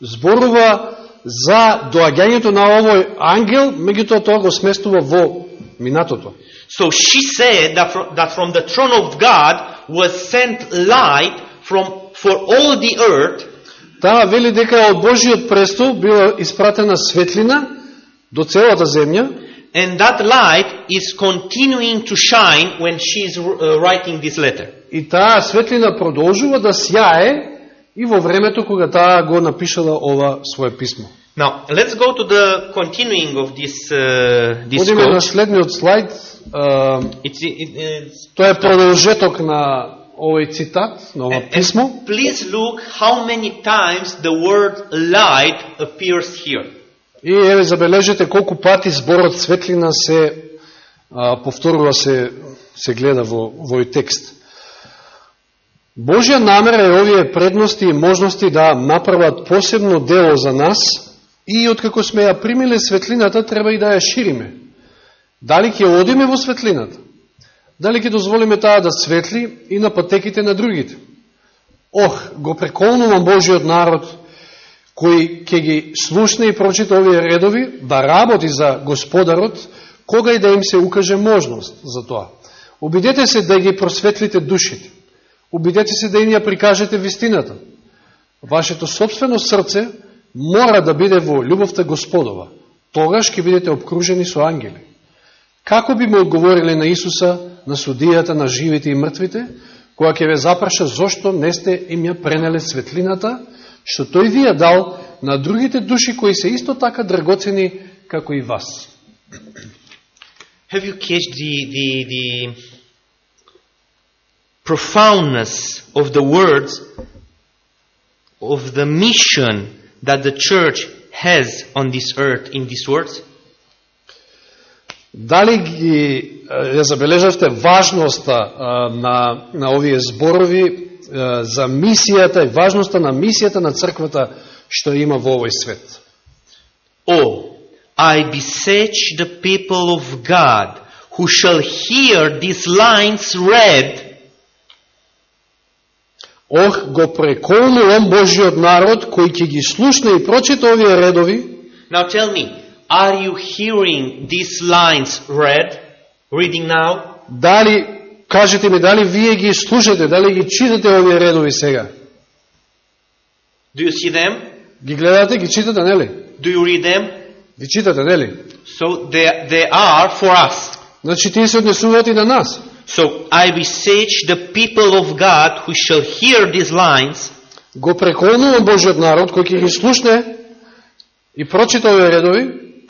зборува за доаѓањето на овој ангел, меѓутоа тоа го сместува во минатото. So she said that from, that from the throne of God was sent light from, for all the earth Таа вели дека од Божиот престол била испратена светлина до целата земја and that light is continuing to shine when she is uh, writing this letter. и таа светлина продолжува да сјае и во времето кога таа го напишала ова свое писмо. Now, let's go to the continuing of this, uh, this Одиме на quote. следниот слайд, а, It's, it, it's, тоа е продолжеток на овој цитат, на ова and- писмо. and please look how many times the word light appears here. И еве забележете колку пати зборот светлина се а, повторува се се гледа во во текст. Божја намера е овие предности и можности да направат посебно дело за нас и откако сме ја примиле светлината треба и да ја шириме. Дали ќе одиме во светлината? Дали ќе дозволиме таа да светли и на патеките на другите? Ох, го преколнувам Божиот народ кој ќе ги слушне и прочита овие редови, да работи за Господарот, кога и да им се укаже можност за тоа. Обидете се да ги просветлите душите. Обидете се да им ја прикажете вистината. Вашето собствено срце мора да биде во љубовта Господова. Тогаш ќе бидете обкружени со ангели. Како би му одговориле на Исуса, на судијата, на живите и мртвите, која ќе ве запраша зошто не сте им ја пренеле светлината, што тој ви ја дал на другите души кои се исто така драгоцени како и вас. Have you catched the, the, the profoundness of the words of the mission that the church has on this earth in these words? Дали ги ја забележавте важноста на, на овие зборови за мисијата и важноста на мисијата на црквата што има во овој свет? Oh, I beseech the people of God who shall hear these lines read Ох, го преколнувам Божиот народ кој ќе ги слушне и прочита овие редови, Now tell me, are you hearing these lines read? Reading now? дали, кажете ми, дали вие ги слушате, дали ги читате овие редови сега? Do you see them? Ги гледате, ги читате, нели? Do you read them? Ги читате, нели? So they, they are for us. Значи, тие се однесуваат и на нас. So I beseech the people of God who shall hear these lines Го преколнувам Божиот народ, кој ќе ги слушне и прочита овие редови,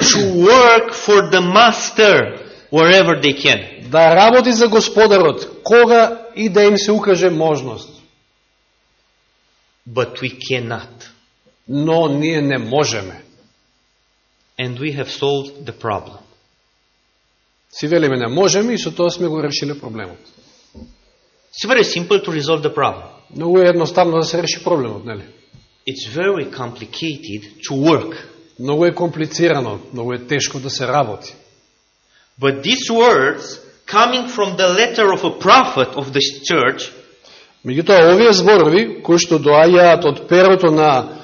to work for the Master wherever they can. Да работи за Господарот, кога и да им се укаже можност. But we cannot. Но ние не можеме. And we have solved the problem. Си велиме не можеме и со тоа сме го решиле проблемот. It's very simple to resolve the problem. Многу е едноставно да се реши проблемот, нели? It's very complicated to work. Многу е комплицирано, многу е тешко да се работи. But these words, coming from the letter of a prophet of the church, Меѓутоа, овие зборови, кои што доаѓаат од перото на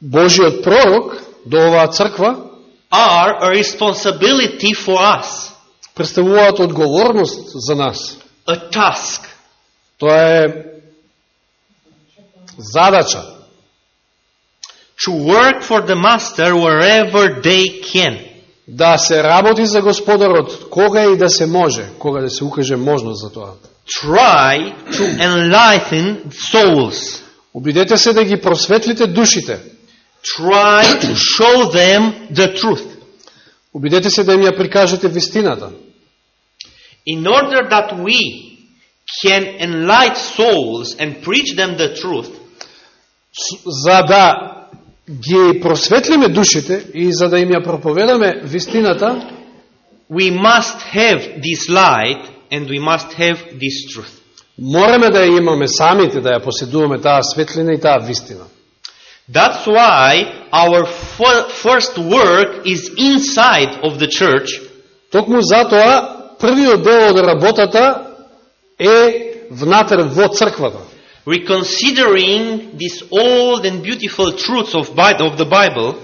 Божиот пророк до оваа црква, are a responsibility for us, представуваат одговорност за нас. a task. Тоа е задача To work for the master wherever they can. Да се работи за Господарот кога и да се може, кога да се укаже можност за тоа. Try to enlighten souls. Обидете се да ги просветлите душите. Try to show them the truth. Обидете се да им ја прикажете вистината. In order that we can enlighten souls and preach them the truth, За да ги просветлиме душите и за да им ја проповедаме вистината, we must have this light and we must have this truth. мораме да ја имаме самите, да ја поседуваме таа светлина и таа вистина. That's why our fir- first work is inside of the church Токму затоа, првиот дел од работата е внатре во црквата. reconsidering these old and beautiful truths of, Bi- of the Bible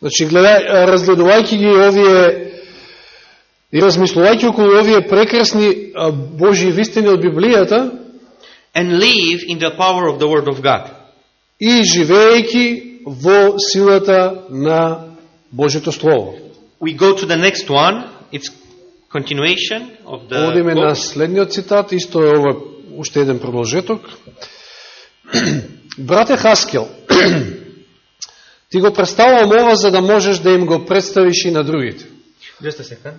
Значи, гледај, разгледувајќи ги овие и размислувајќи околу овие прекрасни а, Божии вистини од Библијата and live in the power of the Word of God. и живеејќи во силата на Божето Слово. We go to the next one. It's continuation of the Одиме на book. следниот цитат, исто е ова уште еден продолжеток. Брате Хаскел, ти го представувам ова за да можеш да им го представиш и на другите. Just a second.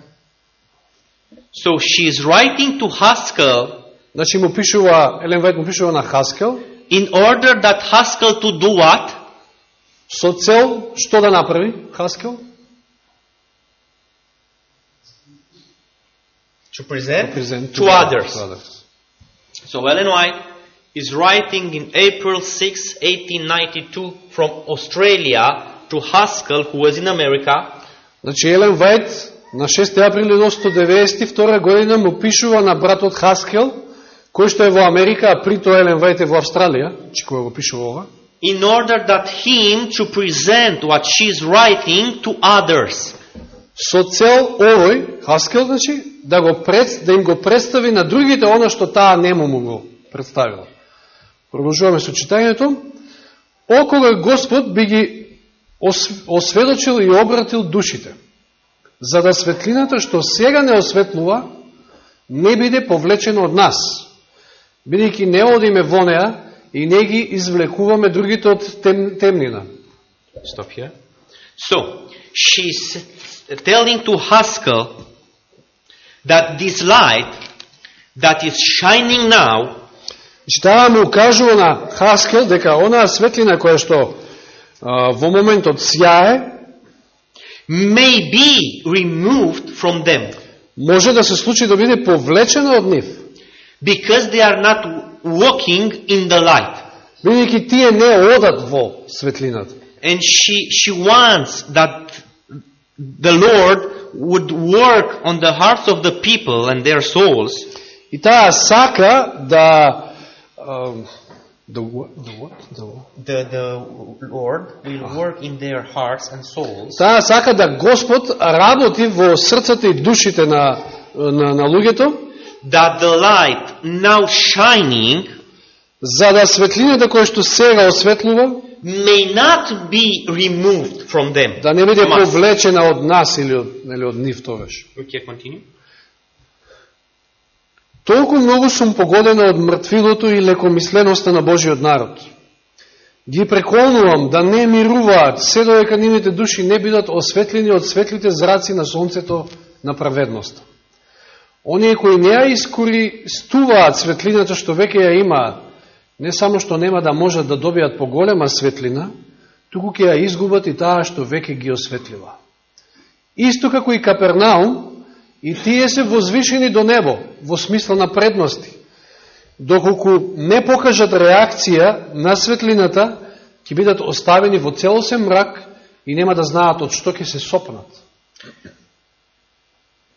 So she is writing to Haskell Значи му пишува, Елен Вајт му пишува на Хаскел, in order that Haskell to do what? со цел што да направи Хаскел? To present Презент to others. So Ellen White is writing in April 6, 1892 from Australia to Haskell, who was in America, Значи Елен Вајт на 6 април 1992 година му пишува на братот Хаскел, кој што е во Америка, а прито Елен Вајт е во Австралија, че кој го пишува ова, in order that him to present what she's writing to others. Со цел овој, Хаскел, значи, да, го пред, да им го представи на другите она што таа нему му го представила. Продолжуваме со читањето. Окога Господ би ги осведочил и обратил душите, за да светлината што сега не осветлува, не биде повлечена од нас, бидејќи не одиме во неа и не ги извлекуваме другите од тем, темнина. Stop here. So, she telling to Haskell that this light that is shining now Значи, таа му кажува на Хаскел дека онаа светлина која што а, во моментот сјае, may be removed from them може да се случи да биде повлечена од нив, because they are not walking in the light. бидејќи тие не одат во светлината. And she, she wants that the Lord would work on the hearts of the people and their souls И таа сака да а, да what? Да what? Да what? the, the Lord will work in their hearts and souls Таа сака да Господ работи во срцата и душите на на, на луѓето, that the light now shining за да светлината која што сега осветлува, may not be removed from them. да не биде повлечена од нас или од, или од нив тогаш. Okay, continue. Толку многу сум погодена од мртвилото и лекомисленоста на Божиот народ. Ги преколнувам да не мируваат, се додека нивните души не бидат осветлени од светлите зраци на сонцето на праведноста. Оние кои не ја искористуваат светлината што веќе ја имаат, не само што нема да можат да добијат поголема светлина, туку ќе ја изгубат и таа што веќе ги осветлива. Исто како и Капернаум, И тие се возвишени до небо, во смисла на предности. Доколку не покажат реакција на светлината, ќе бидат оставени во целосен мрак и нема да знаат од што ќе се сопнат.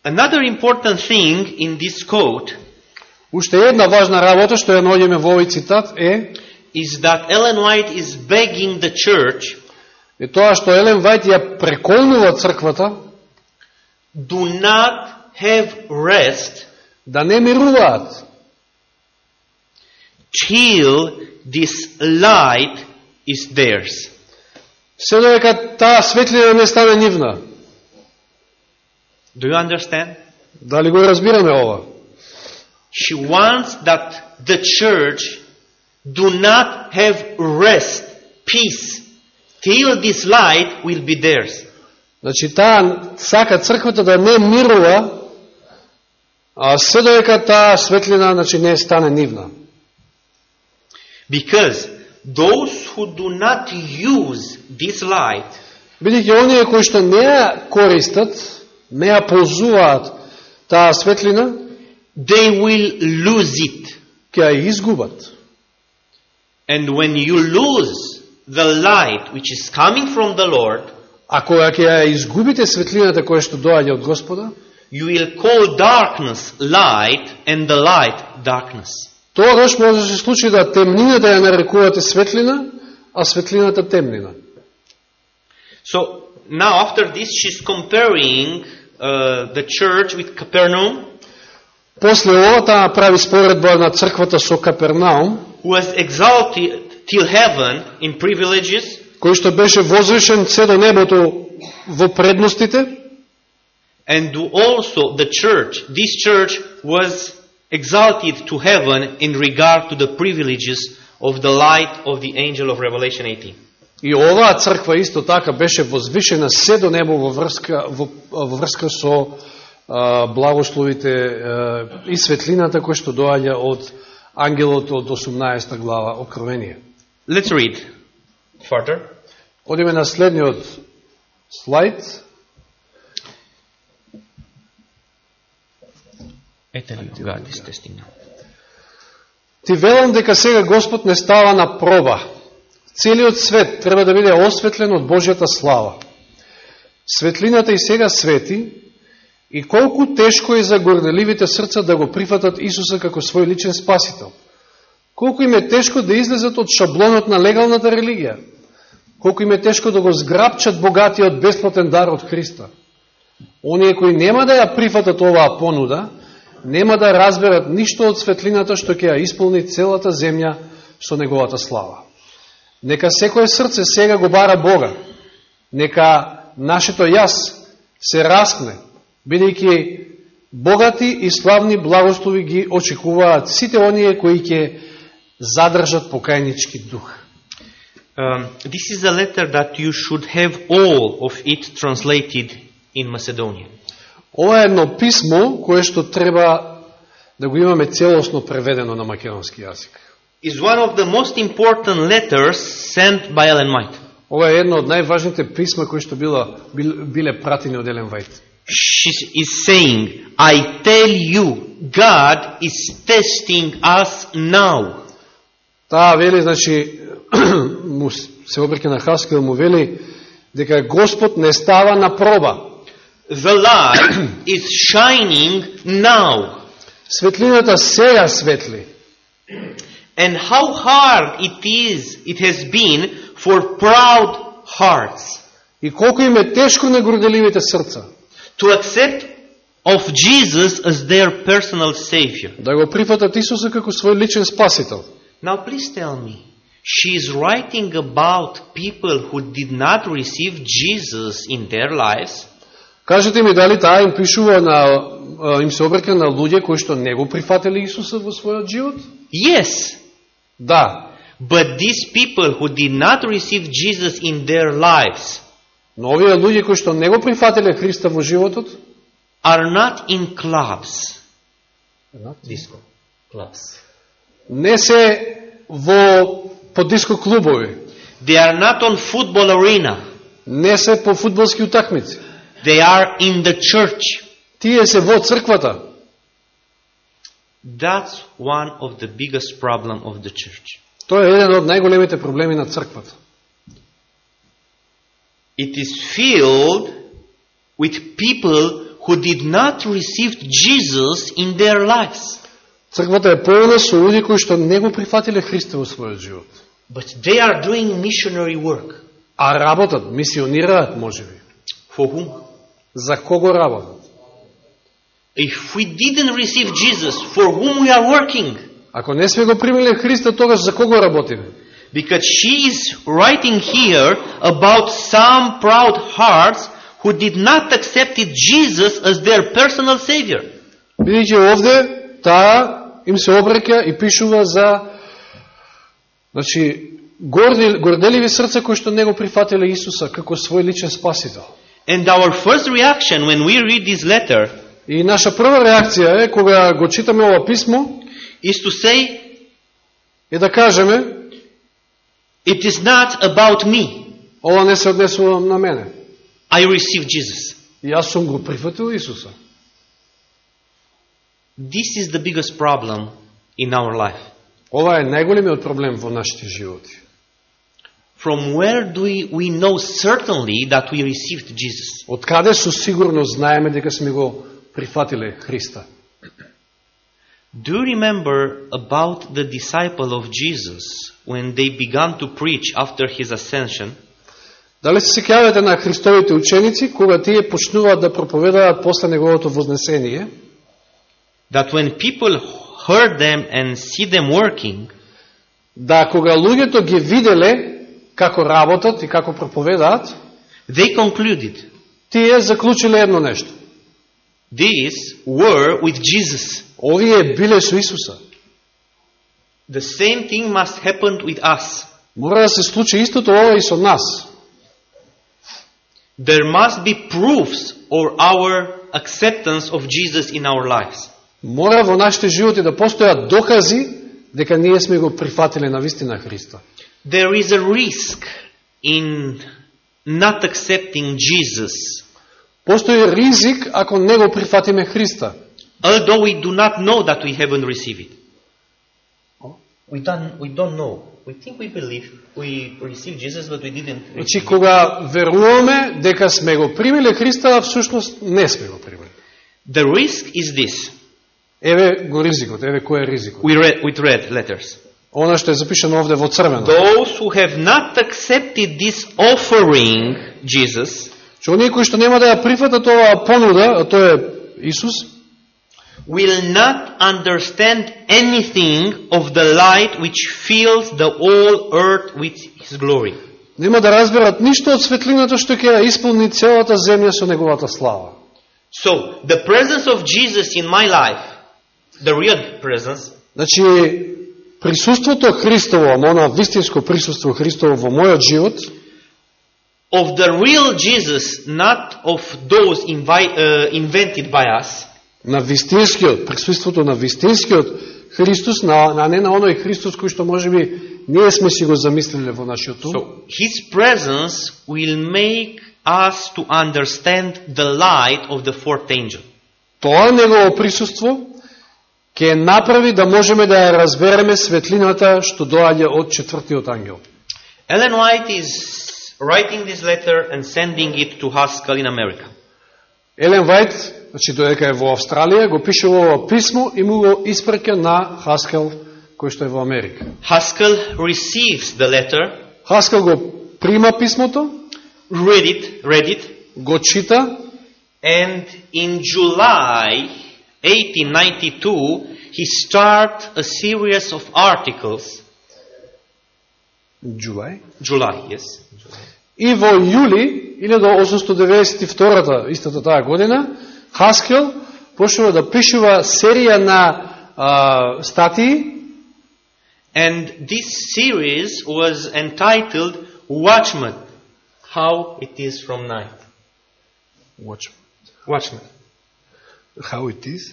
Another important thing in this quote Уште една важна работа што ја наоѓаме во овој цитат е is that Ellen White is begging the church е тоа што Елен Вајт ја преколнува црквата do not have rest да не мируваат till this light is theirs. се додека таа светлина не стане нивна. Do you understand? Дали го разбираме ова? She wants that the church do not have rest, peace, till this light will be theirs. Значи, таа сака црквата да не мирува, а се додека таа светлина значи, не стане нивна. Because those who do not use this light Бидеќи оние кои што не ја користат, не ја ползуваат таа светлина, they will lose it. ќе ја изгубат. And when you lose the light which is coming from the Lord, А кога ќе ја изгубите светлината која што доаѓа од Господа, you will call darkness light and the light darkness. тогаш може да се случи да темнината ја нарекувате светлина, а светлината темнина. So now after this she's comparing uh, the church with Capernaum После ова таа прави споредба на црквата со Капернаум, who was exalted till heaven in privileges кој што беше возвишен се до небото во предностите, and do also the church this church was exalted to heaven in regard to the privileges of the light of the angel of revelation 18 и оваа црква исто така беше возвишена се до небо во врска, во, во врска со а, благословите и светлината која што доаѓа од ангелот од 18 глава Откровение. let's read further Одиме на следниот слайд. God is testing now. Ти велам дека сега Господ не става на проба. Целиот свет треба да биде осветлен од Божјата слава. Светлината и сега свети, и колку тешко е за горделивите срца да го прифатат Исуса како свој личен спасител. Колку им е тешко да излезат од шаблонот на легалната религија. Колку им е тешко да го зграбчат богатиот бесплатен дар од Христа. Оние кои нема да ја прифатат оваа понуда, нема да разберат ништо од светлината што ќе ја исполни целата земја со неговата слава. Нека секое срце сега го бара Бога. Нека нашето јас се раскне, бидејќи богати и славни благослови ги очекуваат сите оние кои ќе задржат покајнички дух. Um, this is a letter that you should have all of it translated in Macedonia. Ова е едно писмо кое што треба да го имаме целосно преведено на македонски јазик. Is one of the most important letters sent by Ellen White. Ова е едно од најважните писма кои што била, бил, биле пратени од Елен Вајт. She is saying, I tell you, God is testing us now. Таа вели, значи, му се обрека на Хаскел, му вели дека Господ не става на проба. The light is shining now. Светлината сега светли. And how hard it is, it has been for proud hearts И колку им е тешко на горделивите срца to accept of Jesus as their personal Savior. да го прифатат Исуса како свој личен спасител. Now please tell me, she is writing about people who did not receive Jesus in their lives? Кажете ми дали таа им пишува на а, им се обрека на луѓе кои што не го прифатили Исуса во својот живот? Yes. Да. But these people who did not receive Jesus in their lives Но овие луѓе кои што не го прифатиле Христа во животот, are not in clubs. Disco. Clubs. не се во по диско клубови, They are not on football arena. не се по фудбалски утакмици, They are in the church. тие се во црквата. That's one of the biggest problem of the church. Тоа е еден од најголемите проблеми на црквата. It is filled with people who did not receive Jesus in their lives, Црквата е полна со луѓе кои што не го прифатиле Христа во својот живот. but they are doing missionary work. А работат, мисионираат, можеби. For whom? За кого работат? If we didn't receive Jesus, for whom we are working? Ако не сме го примиле Христа, тогаш за кого работиме? Because she is writing here about some proud hearts who did not accept Jesus as their personal savior. Бидејќи овде таа им се обреќа и пишува за значи горди, горделиви срца кои што не го прифатиле Исуса како свој личен спасител. And our first reaction when we read this letter И наша прва реакција е кога го читаме ова писмо is to say, е да кажеме it is not about me. ова не се однесува на мене. I received Jesus. Јас сум го прифатил Исуса. This is the biggest problem in our life. Ова е најголемиот проблем во нашите животи. From where do we, we know certainly that we received Jesus? Од каде со сигурност знаеме дека сме го прифатиле Христа? Do you remember about the disciple of Jesus when they began to preach after his ascension? Дали се сеќавате на Христовите ученици кога тие почнуваат да проповедаат после неговото вознесение? That when people heard them and see them working, Да кога луѓето ги виделе како работат и како проповедаат, they concluded тие заклучиле едно нешто. these were with Jesus. Овие биле со Исуса. The same thing must happen with us. Мора да се случи истото ова и со нас. There must be proofs of our acceptance of Jesus in our lives. Мора во нашите животи да постојат докази дека ние сме го прифатиле на вистина Христа. There is a risk in not accepting Jesus, Постои ризик ако не го прифатиме Христа. although we do not know that we haven't received it. We don't, we don't know. We think we believe we received Jesus, but we didn't. Значи, кога веруваме дека сме го примиле Христа, а всушност не сме го примиле. The risk is this. Еве го ризикот, еве кој е ризикот. We read with red letters. Она што е запишено овде во црвено. Those who have not accepted this offering, Jesus, Че оние кои што нема да ја прифатат оваа понуда, а тоа е Исус, will not understand anything of the light which fills the whole earth with His glory. нема да разберат ништо од светлината што ќе ја исполни целата земја со неговата слава. So, the presence of Jesus in my life, the real presence, Значи, присуството Христово, ама она вистинско присуство Христово во мојот живот, of the real Jesus, not of those invi- uh, invented by us, на вистинскиот, присуството на вистинскиот Христос, на, на не на оној Христос кој што можеби ние сме си го замислиле во нашиот ум. so His presence will make us to understand the light of the fourth angel. Тоа негово присуство ќе направи да можеме да ја разбереме светлината што доаѓа од четвртиот ангел. Ellen White is writing this letter and sending it to Haskell in America. Елен Вајт, значи додека е во Австралија, го пише ова писмо и му го испраќа на Хаскел, кој што е во Америка. Haskell receives the letter, Хаскел го прима писмото, read it, read it, го чита and in July 1892 he starts a series of articles. Джулај. July, yes. И во јули 1892 истата таа година, Хаскел почнува да пишува серија на а, статии And this series was entitled Watchman, How It Is From Night. Watch. Watchman. How it is?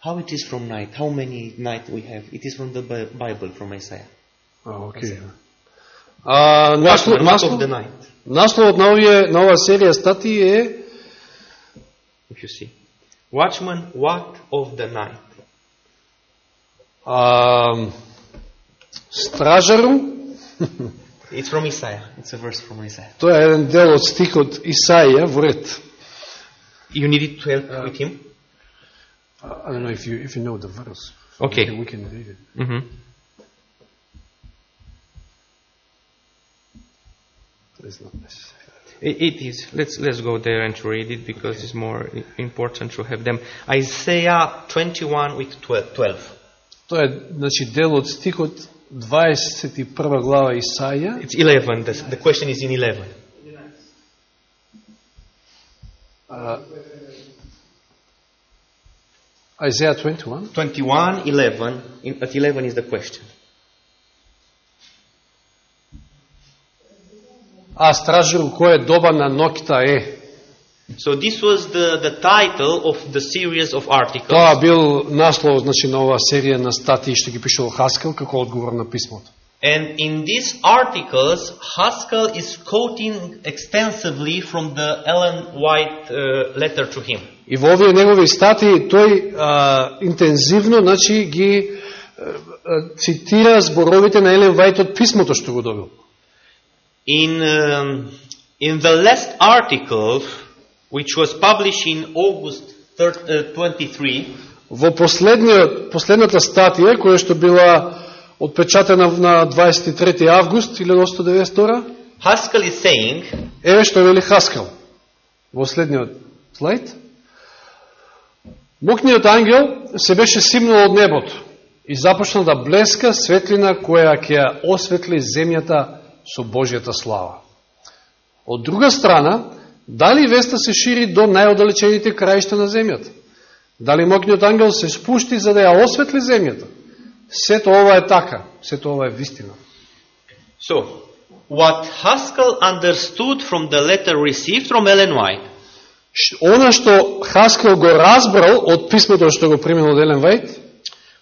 How it is from night. How many night we have. It is from the Bi- Bible, from Isaiah. А, окей. А, наслов, Watchman, not of наслов, the night, насловот на, овие, на оваа серија статии е if you see. Watchman, what of the night? Um. It's from Isaiah. It's a verse from Isaiah. To je jedan del od stih od Isaija. You need to help uh, with him? I don't know if you, if you know the verse. Okay. We can read it. Mm -hmm. It's not this it is. Let's, let's go there and read it because okay. it's more important to have them. Isaiah 21 with 12. To je, znači, del od stih 21. glava Isaija. It's 11. The, the question is in 11. Uh, Isaiah 21. 21, 11. In, at 11 is the question. А стражару кој е доба на ноќта е. So this was the, the title of the series of articles. Тоа бил наслов значи на оваа серија на статии што ги пишувал Хаскел како одговор на писмото. And in these articles, Haskell is quoting extensively from the Ellen White uh, letter to him. И во овие негови статии тој а, интензивно значи ги цитира зборовите на Елен Вајт од писмото што го добил. In, um, in the last article, which was published in August thir- uh, 23, Во последниот последната статија која што била отпечатена на 23 август 1892 Haskell is saying, еве што вели Хаскал. Во следниот слайд. Мокниот ангел се беше симнал од небото и започнал да блеска светлина која ќе ја осветли земјата со Божјата слава. Од друга страна, дали веста се шири до најодалечените краишта на земјата? Дали мокниот ангел се спушти за да ја осветли земјата? Сето ова е така, сето ова е вистина. so, what Haskell understood from the letter received from Ellen White Она што Хаскел го разбрал од писмото што го примил од Елен Вајт,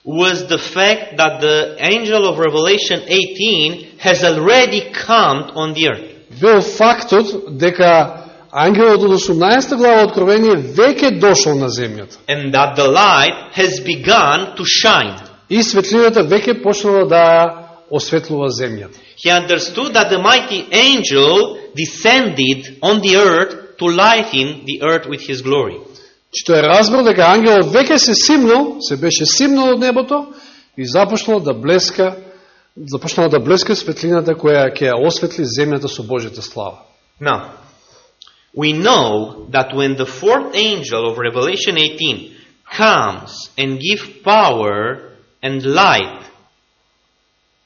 was the fact that the angel of Revelation 18 has already come on the earth. бил фактот дека ангелот од 18 глава Откровение веќе дошол на земјата. And that the light has begun to shine. И светлината веќе почнала да ја осветлува земјата. He understood that the mighty angel descended on the earth to lighten the earth with his glory. Че тој разбрал дека ангелот веќе се симнал, се беше симнал од небото и започнал да блеска започнала да блеска светлината која ќе ја осветли земјата со Божјата слава. Now, we know that when the fourth angel of Revelation 18 comes and gives power and light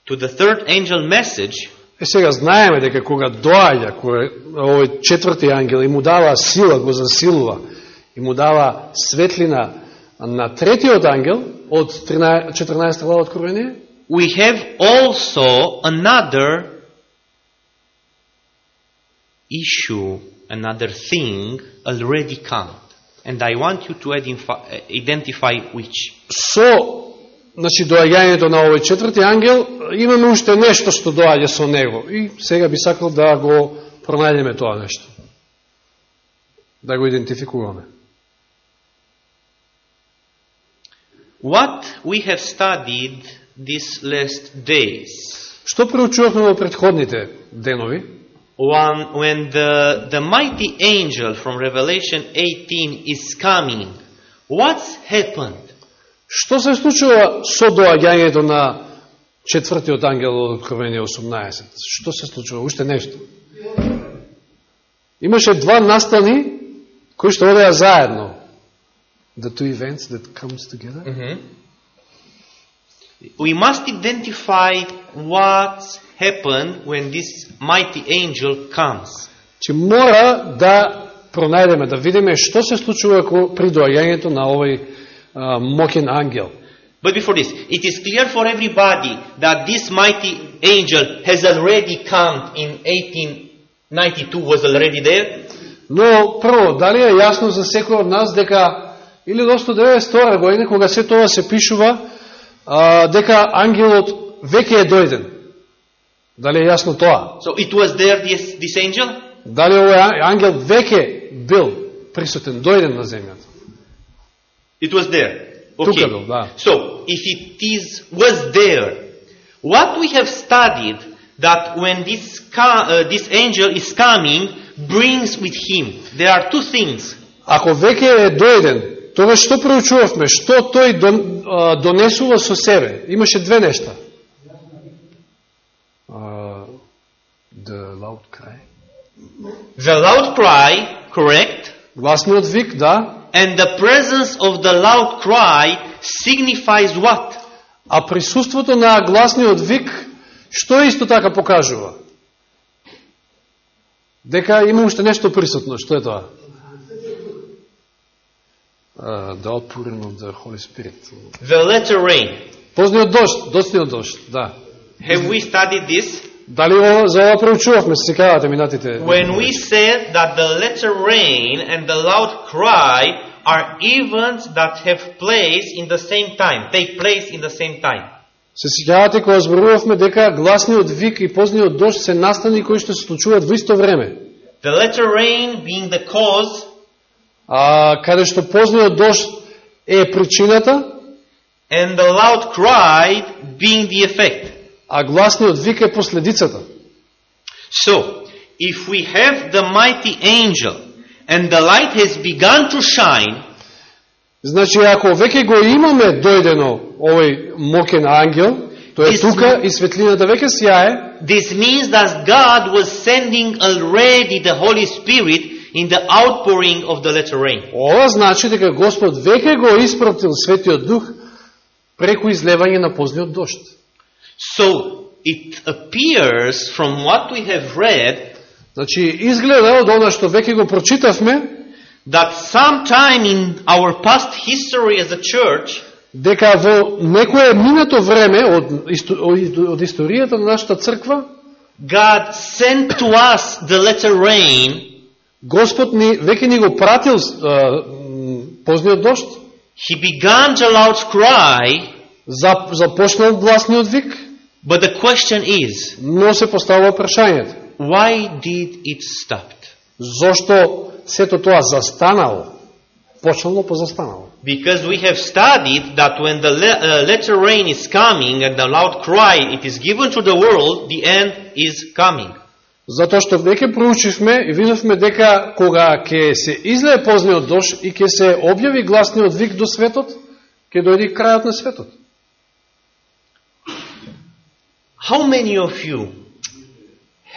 to the third angel message, Е сега знаеме дека кога доаѓа кој овој четврти ангел и му дава сила, го засилува и му дава светлина на третиот ангел од 13 14 глава Откровение, we have also another issue, another thing already come. And I want you to identify, identify which. со значи доаѓањето на овој четврти ангел имаме уште нешто што доаѓа со него и сега би сакал да го пронајдеме тоа нешто. Да го идентификуваме. What we have studied these last days, Што проучувавме во предходните денови? when, when the, the mighty angel from Revelation 18 is coming, what's happened? Што се случува со доаѓањето на четвртиот ангел од Откровение 18? Што се случува? Уште нешто. Имаше два настани кои што одеа заедно. The two events that comes together. We must identify what's happened when this mighty angel comes. Че мора да пронајдеме, да видиме што се случува ко- при доаѓањето на овој а, мокен ангел. But before this, it is clear for everybody that this mighty angel has already come in 1892, was already there. Но прво, дали е јасно за секој од нас дека или до 192 година, кога се тоа се пишува, а, дека ангелот веќе е дојден. Дали е јасно тоа? So it was there, this, this angel? Дали овој ан- ангел веќе бил присутен, дојден на земјата? It was there. Тука Okay. бил, да. So, if it is was there, what we have studied that when this uh, this angel is coming brings with him. There are two things. Ако веќе е дојден, тогаш што проучувавме? Што тој донесува со себе? Имаше две нешта. Uh, the loud cry. The loud cry, correct, Гласниот вик, да, and the presence of the loud cry signifies what? а присуството на гласниот вик, што исто така покажува? Дека има уште нешто присутно, што е тоа? Uh, the outpouring of the Holy Spirit. The letter rain. Позниот дошт, доцниот дошт, да. Have we studied this? Дали ова, за ова проучувавме, се секавате минатите? When we said that the letter rain and the loud cry are events that have place in the same time, take place in the same time. Се сеќавате кога зборувавме дека гласниот вик и позниот дожд се настани кои што се случуваат во исто време. The letter rain being the cause А каде што позниот дожд е причината, and the loud cry being the effect. а гласниот вик е последицата. So, if we have the mighty angel and the light has begun to shine, Значи, ако веќе го имаме дојдено овој мокен ангел, тој е тука и светлината веќе сјае, this means that God was sending already the Holy Spirit in the outpouring of the letter rain. ова значи дека Господ веќе го испратил Светиот Дух преку излевање на позниот дожд. So, it appears from what we have read Значи, изгледа од она што веќе го прочитавме, that sometime in our past history as a church, дека во некое минато време од, од историјата на нашата црква, God sent to us the letter rain Господ ни веќе ни го пратил позниот дожд, He began the loud cry, за, започнал гласниот вик, but the question is, но се поставува прашањето. why did it stop? Зошто сето тоа застанало? Почнало позастанало. Because we have studied that when the le- uh, letter rain is coming and the loud cry it is given to the world, the end is coming. Затоа што веќе проучивме и видовме дека кога ќе се излее позниот дош и ќе се објави гласниот вик до светот, ќе дојде крајот на светот. How many of you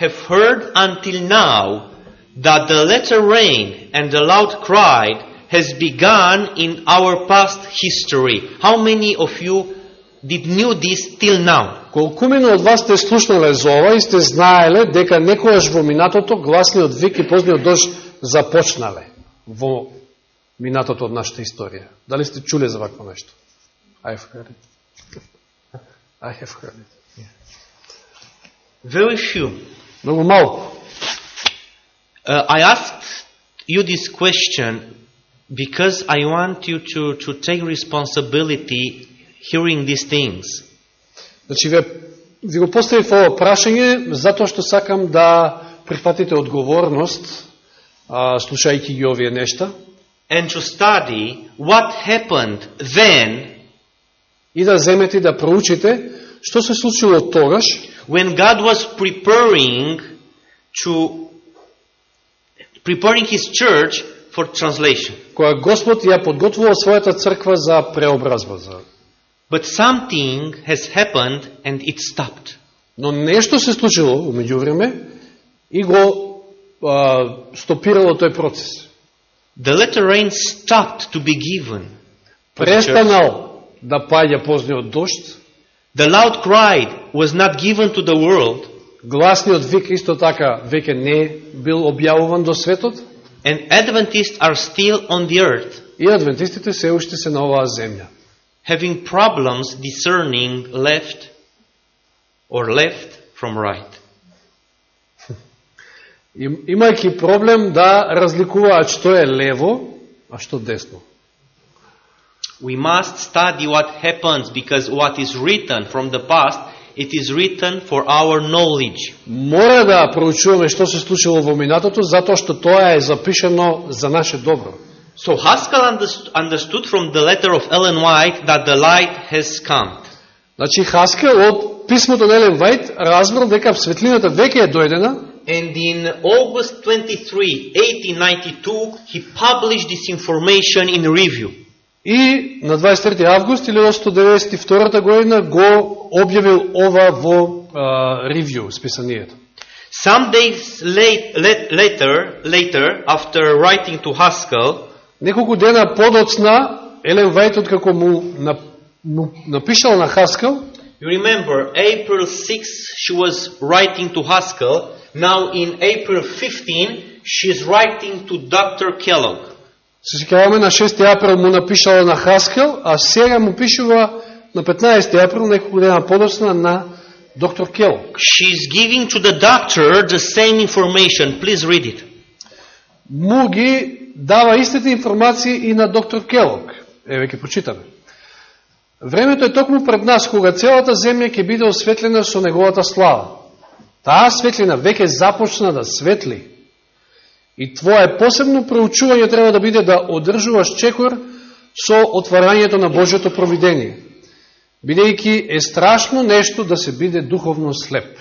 have heard until now that the latter rain and the loud cry has begun in our past history? How many of you did knew this till now? Колкумина од вас сте слушнале за ова и сте знаеле дека некојаш во минатото гласниот вик и позниот дожд започнале во минатото од нашата историја. Дали сте чуле за вакво нешто? I have heard it. I have heard it. Very few. Многу малку. Uh, I asked you this question because I want you to, to take responsibility hearing these things. Значи, ве, ви го поставив ова прашање затоа што сакам да прифатите одговорност, а, слушајќи ги овие нешта, And to study what happened then и да земете да проучите што се случило тогаш, when God was preparing to preparing his church for translation. кога Господ ја подготвува својата црква за преобразба. За... But something has happened and it stopped. Но нешто се случило умеѓу време и го а, стопирало тој процес. The letter rain stopped to be given. to the church. Престанал да паѓа позниот дожд, The loud cry was not given to the world, гласниот вик исто така веќе не бил објавуван до светот, and Adventists are still on the earth, и адвентистите се уште се на оваа земја. having problems discerning left or left from right. Им, имајќи проблем да разликуваат што е лево, а што десно. We must study what happens because what is written from the past, it is written for our knowledge. Мора да проучуваме што се случило во минатото, затоа што тоа е запишено за наше добро. So Haskell underst- understood from the letter of Ellen White that the light has come. Значи Хаскел од писмото на Елен Вајт разбрал дека светлината веќе е дојдена And in August 23, 1892, he published this information in review. и на 23 август 1892 година го објавил ова во а, ревју, списанието. Some days late, let- later, later, after writing to Haskell, Неколку дена подоцна, Елен Вајт, откако му, на, му напишал на Хаскел, you remember, April 6, she was writing to Haskell. Now in April 15, she's writing to Dr. Kellogg. се секаваме на 6 април му напишала на Хаскел, а сега му пишува на 15 април, неколку дена подоцна, на доктор Келок. She's giving to the doctor the same information. Please read it. Му ги дава истите информации и на доктор Келок. Еве ќе прочитаме. Времето е токму пред нас, кога целата земја ќе биде осветлена со неговата слава. Таа светлина веќе започна да светли. И твое посебно проучување треба да биде да одржуваш чекор со отварањето на Божјото провидение, бидејќи е страшно нешто да се биде духовно слеп.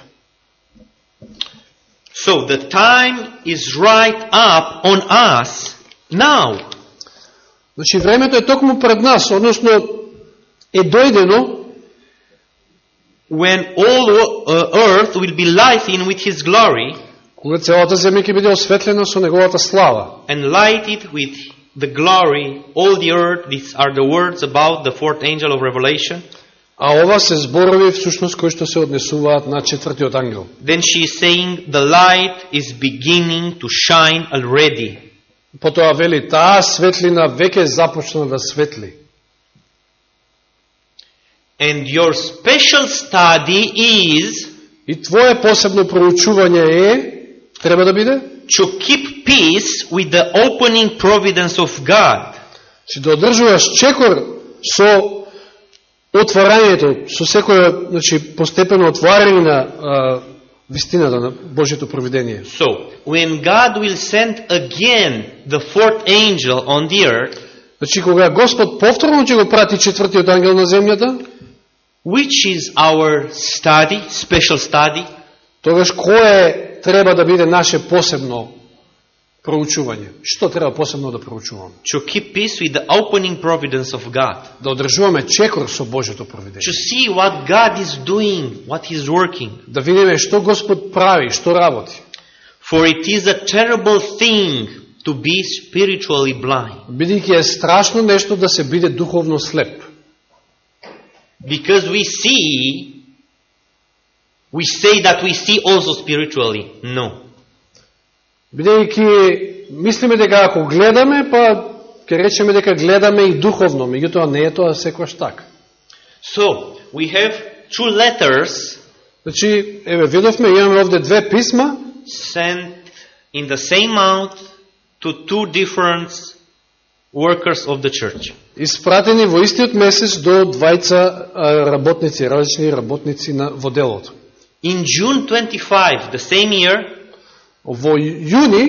So the time is right up on us now. Значи, времето е токму пред нас, односно е дојдено when all uh, earth will be lightened with his glory кога целата земја ќе биде осветлена со неговата слава. and lighted with the glory all the earth these are the words about the fourth angel of revelation А ова се зборови всушност кои што се однесуваат на четвртиот ангел. then she is saying the light is beginning to shine already Потоа вели, таа светлина веќе започна да светли. and your special study is И твое посебно проучување е, треба да биде, to keep peace with the opening providence of God че да одржуваш чекор со отварањето, со секој значи, постепено отварање на а, вистината на Божјето провидение. so when God will send again the fourth angel on the earth Значи, кога Господ повторно ќе го прати четвртиот ангел на земјата, which is our study special study тогаш кое треба да биде наше посебно проучување? Што треба посебно да проучуваме? to keep peace with the opening providence of God Да одржуваме чекор со Божјото провидение. to see what God is doing what He's working Да видиме што Господ прави, што работи. for it is a terrible thing to be spiritually blind Бидејќи е страшно нешто да се биде духовно слеп. because we see we say that we see also spiritually no Бидејќи мислиме дека ако гледаме, па ќе речеме дека гледаме и духовно, меѓутоа не е тоа секојаш така. so we have two letters Значи, еве, видовме, имаме овде две писма, sent in the same month to two different workers of the church испратени во истиот месец до двајца работници, различни работници на, во делото. in June 25 the same year Во јуни,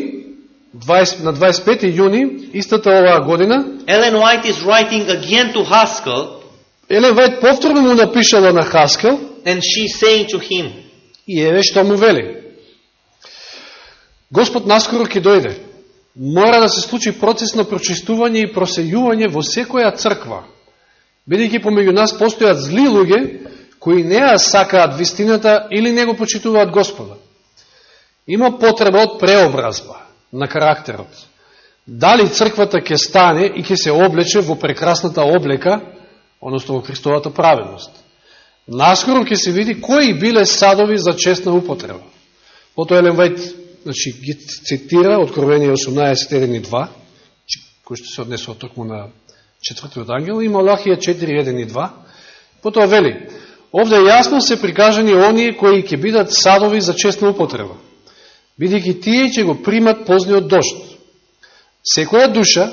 20, на 25 јуни, истата оваа година, Ellen White is writing again to Haskell Елен Вајд повторно му напишала на Хаскел and she's saying to him и еве што му вели. Господ наскоро ќе дојде. Мора да се случи процес на прочистување и просејување во секоја црква. Бидејќи помеѓу нас постојат зли луѓе кои не ја сакаат вистината или не го почитуваат Господа. Има потреба од преобразба на карактерот. Дали црквата ќе стане и ќе се облече во прекрасната облека, односно во Христовата праведност. Наскоро ќе се види кои биле садови за честна употреба. Потоа Елен Вајт значи, ги цитира Откровение 18.1.2, кој што се однесува токму на четвртиот ангел, и Малахија 4.1 и 2. Потоа вели, овде јасно се прикажани оние кои ќе бидат садови за честна употреба, бидејќи тие ќе го примат позниот дошт. Секоја душа,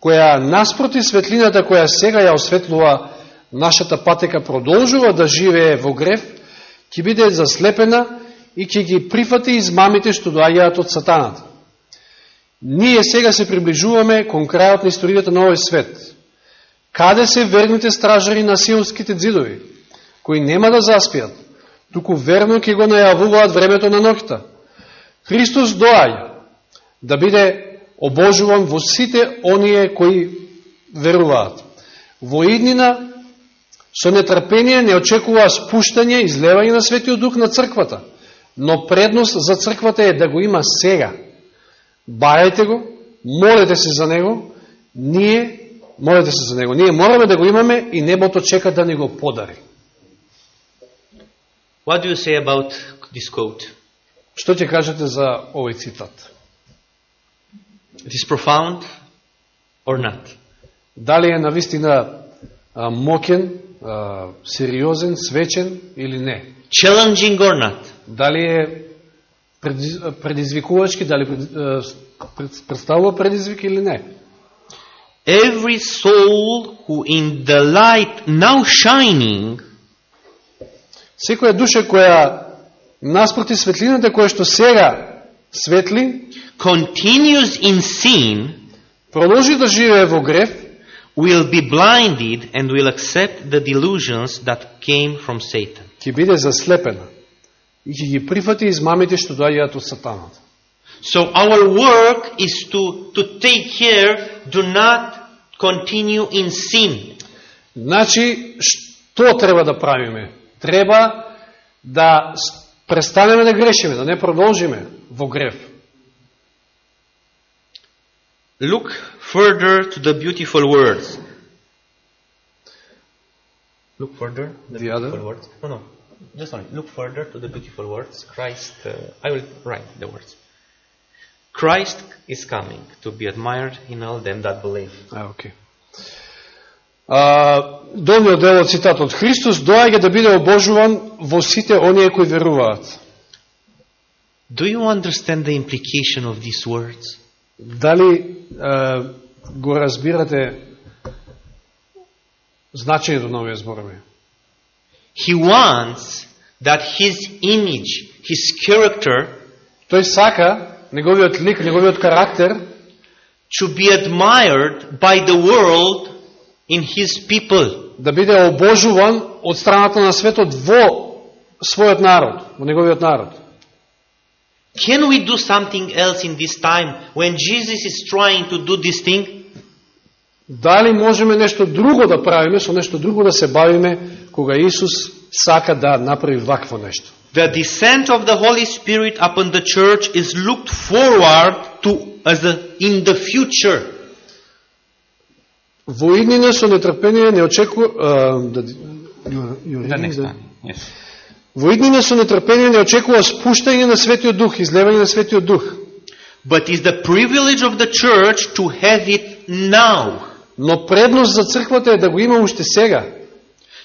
која наспроти светлината која сега ја осветлува нашата патека продолжува да живее во греф, ќе биде заслепена и ќе ги прифати измамите што доаѓаат од сатаната. Ние сега се приближуваме кон крајот на историјата на овој свет. Каде се верните стражари на сионските дзидови, кои нема да заспијат, туку верно ќе го најавуваат времето на ноќта. Христос доаѓа да биде обожуван во сите оние кои веруваат. Во иднина со нетрпение не очекува спуштање и излевање на Светиот Дух на црквата, но предност за црквата е да го има сега. Бајте го, молете се за него, ние молете се за него. Ние мораме да го имаме и небото чека да ни го подари. What do you say about this quote? Што ќе кажете за овој цитат? It is profound or not? Дали е навистина а, мокен, а, сериозен, свечен или не? Challenging or not? Дали е предиз- предизвикувачки, дали пред- представува предизвик или не? Every soul who in the light now shining Секоја душа која наспроти светлината која што сега светли, continues in sin продолжи да живее во греф, will be blinded and will accept the delusions that came from Satan. ќе биде заслепена и ќе ги прифати измамите што доаѓаат од сатаната. So our work is to, to take care, do not continue in sin. Значи, што треба да правиме? Треба да с- престанеме да грешиме, да не продолжиме во греф. Look further to the beautiful words. Look further. The other? beautiful words. No, no. Just only. Look further to the beautiful words. Christ. Uh, I will write the words. Christ is coming to be admired in all them that believe. А, окей. А, долниот дел од цитатот. Христос доаѓа да биде обожуван во сите оние кои веруваат. Do you understand the implication of these words? Дали а, го разбирате значењето на овие зборови? He wants that his image, his character, Тој сака неговиот лик, неговиот карактер to be admired by the world in his people. да биде обожуван од страната на светот во својот народ, во неговиот народ. Can we do something else in this time when Jesus is trying to do this thing? Дали можеме нешто друго да правиме, со нешто друго да се бавиме, кога Исус сака да направи вакво нешто? The descent of the Holy Spirit upon the church is looked forward to as a, in the future. Во иднина со нетрпение не очекува... да, you reading the- Yes. Во иднина со нетрпение не очекува спуштање на Светиот Дух, излевање на Светиот Дух. But it's the privilege of the church to have it now. Но предност за црквата е да го има уште сега.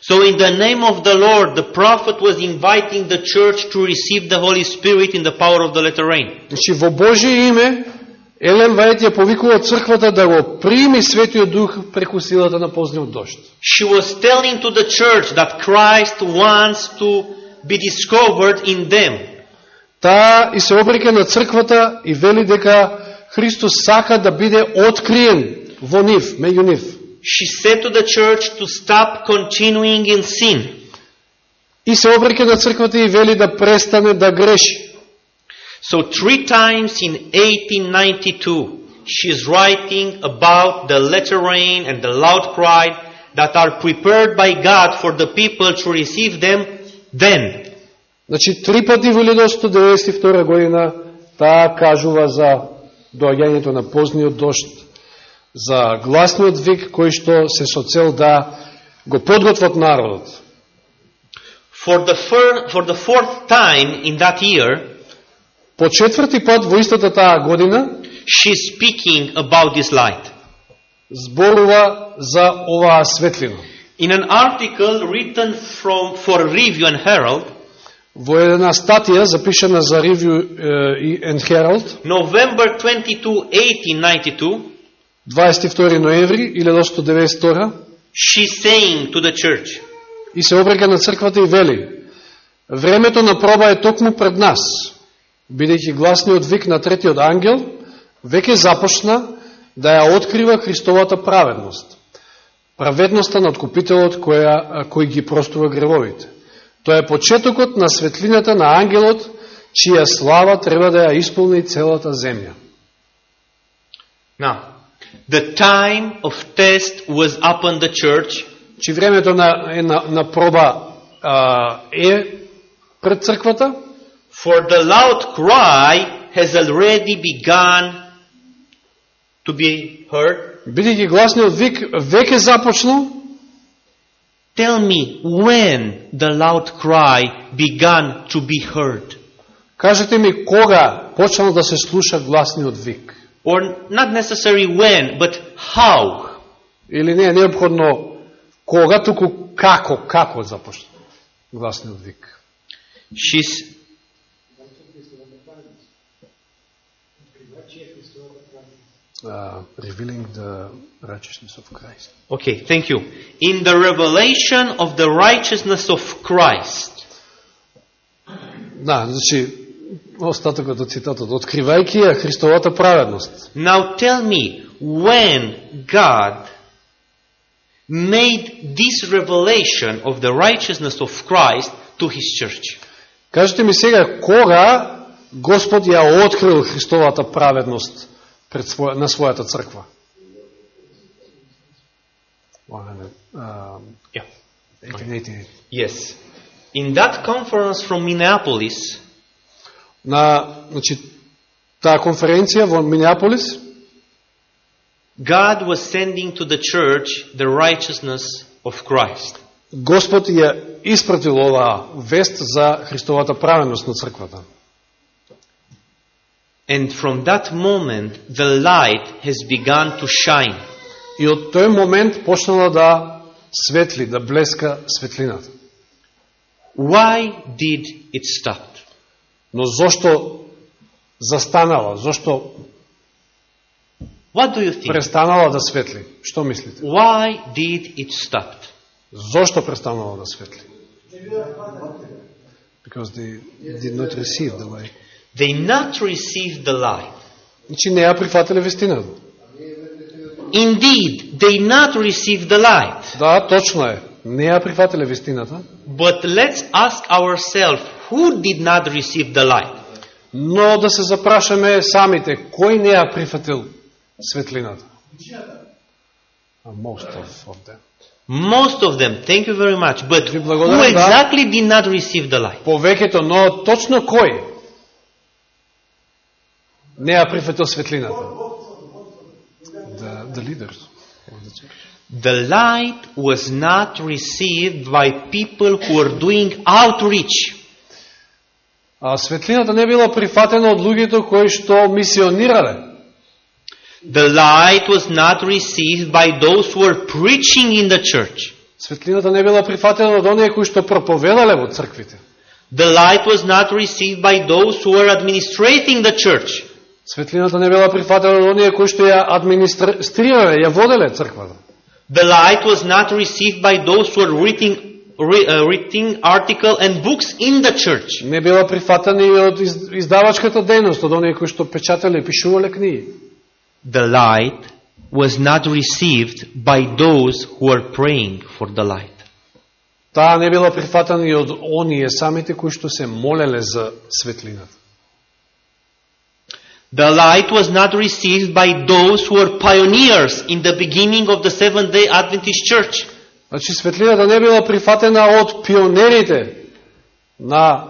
So in the name of the Lord, the prophet was inviting the church to receive the Holy Spirit in the power of the letter rain. Значи, во Божие име, Елен Вајт ја повикува црквата да го прими Светиот Дух преку силата на позниот дошт. She was telling to the church that Christ wants to be discovered in them. Таа и се обрека на црквата и вели дека Христос сака да биде откриен во нив, меѓу нив. She said to the church to stop continuing in sin. И се обрека на црквата и вели да престане да греши. So three times in 1892, she is writing about the letter rain and the loud cry that are prepared by God for the people to receive them then. Значи, три пати во 1992 година таа кажува за доаѓањето на позниот дошт, за гласниот вик кој што се со цел да го подготват народот. For the, fir- for the fourth time in that year, По четврти пат во истата таа година she's speaking about this light. зборува за оваа светлина. In an article written from, for Review and Herald, Во една статија запишана за Review and Herald, November 22, 1892, 22 ноември 1992, she's saying to the church, и се обрека на црквата и вели Времето на проба е токму пред нас, бидејќи гласниот вик на третиот ангел веќе започна да ја открива Христовата праведност. Праведноста на откупителот која, кој ги простува гревовите. Тоа е почетокот на светлината на ангелот, чија слава треба да ја исполни целата земја. Now, the time of test was upon the church, Чи времето на, на, на проба а, е пред црквата, for the loud cry has already begun to be heard. бидејќи гласниот вик веќе започнал, Tell me when the loud cry began to be heard. кажете ми кога почнал да се слуша гласниот вик. Or not necessarily when, but how. Или не е необходно кога, туку како, како започна гласниот вик. She's Uh, revealing the righteousness of Christ. Okay, thank you. In the revelation of the righteousness of Christ. Да, значи, остатокот од цитатот, откривајќи ја Христовата праведност. Now tell me when God made this revelation of the righteousness of Christ to his church. Кажете ми сега, кога Господ ја открил Христовата праведност пред своја, на својата црква? Yeah. 1888. Yes. In that conference from Minneapolis, На, значи, таа конференција во Минеаполис, God was sending to the church the righteousness of Christ. Господ ја испратил оваа вест за Христовата праведност на црквата. And from that moment, the light has begun to shine. И од тој момент почнала да светли, да блеска светлината. Why did it stop? Но зошто застанала, зошто What do you think? престанала да светли? Што мислите? Why did it stop? Зошто престанала да светли? Because they did not receive the light. They not received the light. Значи не ја прифатиле вестината. Indeed, they not received the light. Да, точно е. Не ја прифатиле вестината, But let's ask ourselves, who did not receive the light? но да се запрашаме самите, кој не ја прифатил светлината? Uh, Most of, of them. Most of them, thank you very much. But Ви who благодарам, да. exactly did not receive the light? Повеќето, но точно кој не ја прифатил светлината? The, the leaders. of the church. The light was not received by people who were doing outreach. А светлината не била прифатена од луѓето кои што мисионирале. The light was not received by those who were preaching in the church. Светлината не била прифатена од оние кои што проповедале во црквите. The light was not received by those who were administrating the church. Светлината не била прифатена од оние кои што ја администрирале, ја воделе црквата. The light was not received by those who were reading, re, uh, reading article and books in the church. Не била прифатена и од из- издавачката дејност, од оние кои што печатале и пишувале книги. The light was not received by those who were praying for the light. Таа не била прифатена и од оние самите кои што се молеле за светлината. The light was not received by those who were pioneers in the beginning of the Seventh day Adventist Church. Значи светлината не била прифатена од пионерите на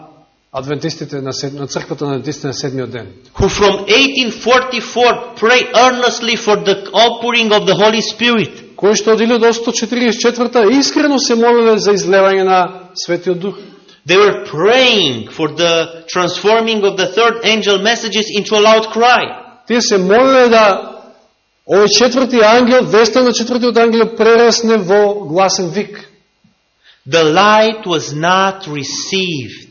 адвентистите на, сед... на црквата на адвентистите на седмиот ден. who from 1844 pray earnestly for the outpouring of the Holy Spirit. кои што од 1144 искрено се молеле за излевање на Светиот Дух. They were praying for the transforming of the third angel messages into a loud cry. Тие се молеле да овој четврти ангел, веста на четвртиот ангел прерасне во гласен вик. The light was not received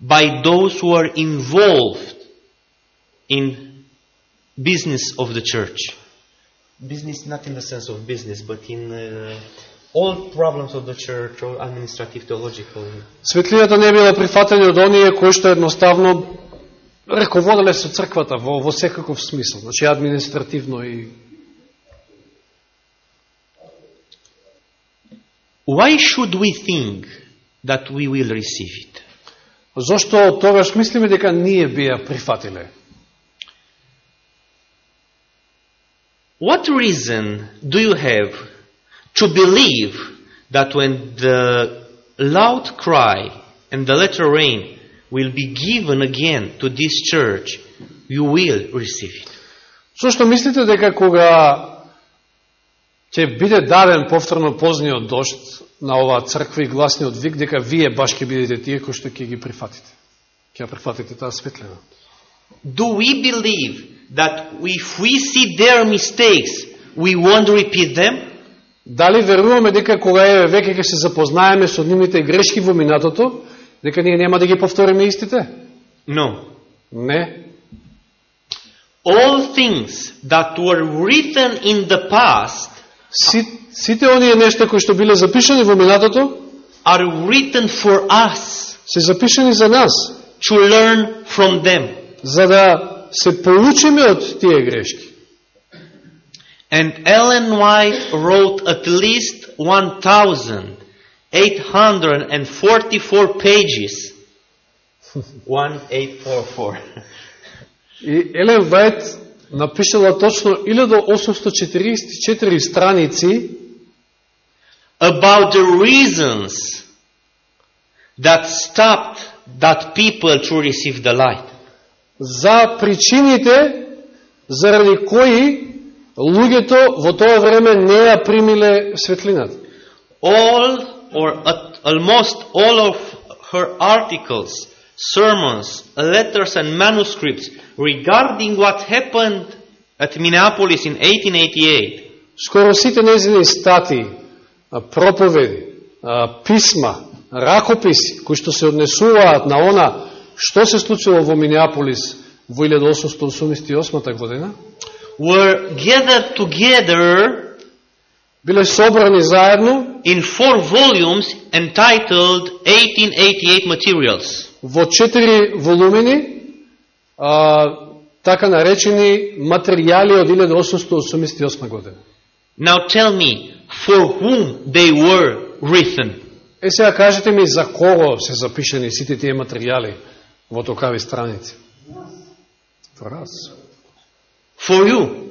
by those who are involved in business of the church. Business not in the sense of business, but in uh, all problems of the church, or administrative, theological. Светлината не била прифатена од оние кои што едноставно реководеле со црквата во, во секаков смисол, значи административно и Why should we think that we will receive it? Зошто тогаш мислиме дека ние би ја прифатиле? What reason do you have to believe that when the loud cry and the latter rain will be given again to this church, you will receive it? Зошто мислите дека кога ќе биде даден повторно позниот дошт на оваа црква и гласниот вик, дека вие баш ќе бидете тие кои што ќе ги прифатите. Ќе ја прифатите таа светлина. Do we believe that if we see their mistakes, we won't repeat them? Дали веруваме дека кога е веќе ќе се запознаеме со нивните грешки во минатото, дека ние нема да ги повториме истите? No. Не. All things that were written in the past Си, сите оние нешта кои што биле запишани во минатото, are written for us се запишани за нас, to learn from them. за да се поучиме од тие грешки. And Ellen White wrote at least 1,844 pages. 1844. И Елен Вајт напишала точно 1844 страници about the reasons that stopped that people to receive the light. за причините заради кои луѓето во тоа време не ја примиле светлината. All or at almost all of her articles, sermons, letters and manuscripts regarding what happened at Minneapolis in 1888 Скоро сите незини стати, проповеди, писма, ракописи, кои што се однесуваат на она што се случило во Минеаполис во 1888 година, were gathered together биле собрани заедно in four volumes entitled 1888 Materials. во четири волумини, а, така наречени материјали од 1888 година. Now tell me, for whom they were written? Е сега кажете ми за кого се запишани сите тие материјали во токави страници? За вас. For you.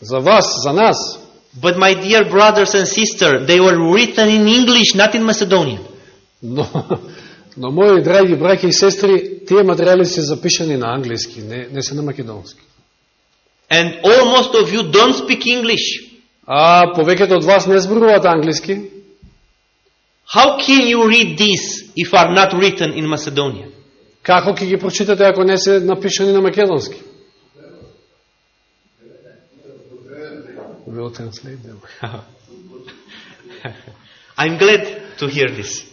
За вас, за нас. But my dear brothers and sisters, they were written in English, not in Macedonian. Но, но мои драги браќи и сестри, тие материјали се запишани на англиски, не, не се на македонски. And almost of you don't speak English. А повеќето од вас не зборуваат англиски. How can you read this if are not written in Macedonia? Како ќе ги прочитате ако не се напишани на македонски? We'll translate them. I'm glad to hear this.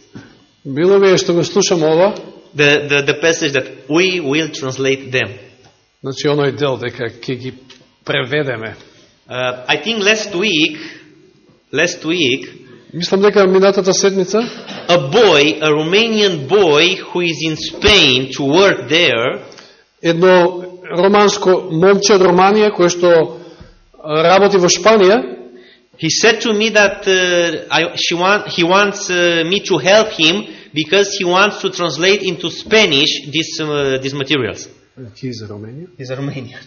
Било ми е што го слушам ова, The, the, the passage that we will translate them. значи оној дел дека ќе ги преведеме. Uh, I think last week, last week, Мислам дека минатата седмица a boy, a Romanian boy who is in Spain to work there, едно романско момче од Романија кое што работи во Шпанија, he said to me that uh, I, she want, he wants uh, me to help him because he wants to translate into Spanish these, uh, these materials. He's Romania. He's a Romanian.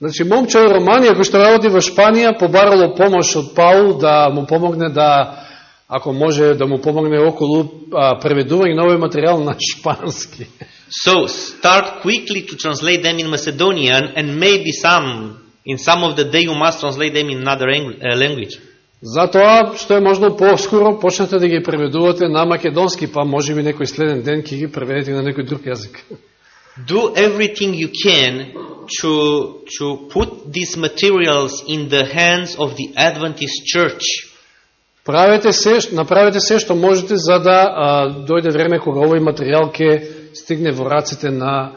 Значи, момче од Романија кој што работи во Шпанија побарало помош од Паул да му помогне да, ако може, да му помогне околу а, преведување на овој материјал на шпански. So start quickly to translate them in Macedonian and maybe some, in some of the day you must translate them in another uh, language. Затоа, што е можно поскоро, почнете да ги преведувате на македонски, па може би некој следен ден ќе ги преведете на некој друг јазик. Do everything you can to, to put these materials in the hands of the Adventist church. Правете се, направете се што можете за да а, дојде време кога овој материјал ќе стигне во раците на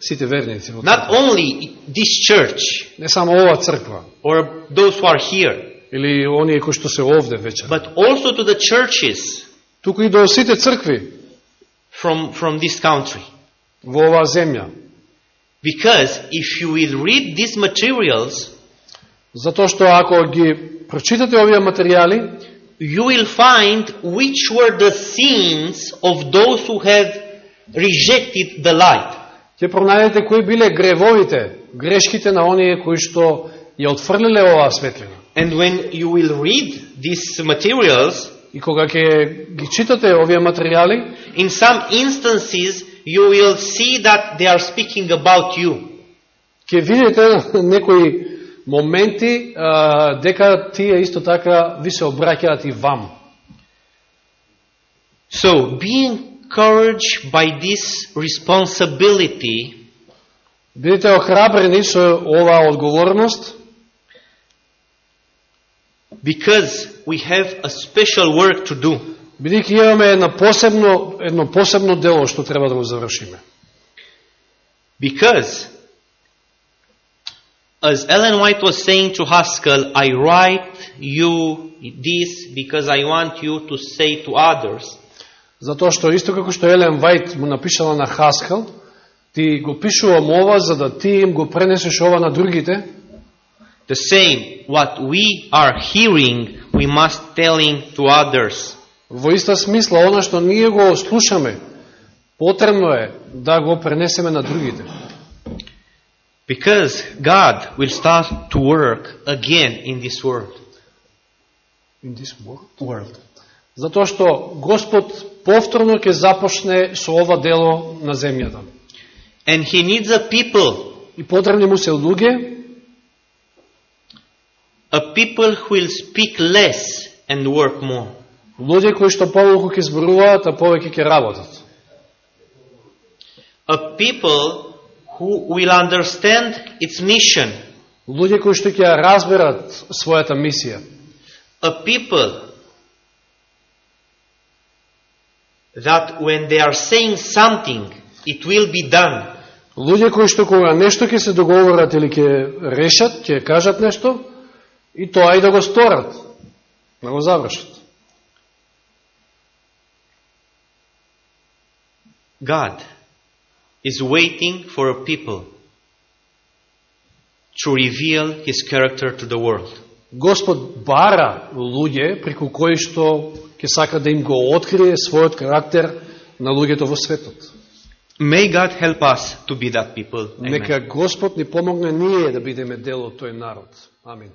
сите верници. во Not црква. only this church Не само ова црква, or those who are here, или оние кои што се овде вечер, but also to the churches туку и до сите цркви from, from this country. во оваа земја. Because if you will read these materials, Затоа што ако ги прочитате овие материјали, you will find which were the sins of those who have rejected the light. Ќе пронајдете кои биле гревовите, грешките на оние кои што ја отфрлиле оваа светлина. And when you will read these materials, И кога ќе ги читате овие материјали, in some instances you will see that they are speaking about you. ќе видите некои моменти а, дека тие исто така ви се обраќаат и вам. So be encouraged by this responsibility Бидете охрабрени со оваа одговорност, because we have a special work to do. бидејќи имаме едно посебно, едно посебно дело што треба да го завршиме. Because, as Ellen White was saying to Haskell, I write you this because I want you to say to others. Затоа што исто како што Елен Вајт му напишала на Хаскал, ти го пишувам ова за да ти им го пренесеш ова на другите, The same, what we are hearing, we must telling to others. во иста смисла, она што ние го слушаме, потребно е да го пренесеме на другите. Because God will start to work again in this world. In this world. Затоа што Господ повторно ќе започне со ова дело на земјата. And He needs a people, И потребни му се луѓе, a people who will speak less and work more. луѓе кои што помалку ќе зборуваат, а повеќе ќе работат. A people who will understand its mission. Луѓе кои што ќе разберат својата мисија. A people that when they are saying something, it will be done. Луѓе кои што кога нешто ќе се договорат или ќе решат, ќе кажат нешто, и тоа и да го сторат, да го завршат. God is waiting for a people to reveal His character to the world. Господ бара луѓе преку кои што ќе сака да им го открие својот карактер на луѓето во светот. May God help us to be that people. Нека Господ ни помогне ние да бидеме дел од тој народ. Амин.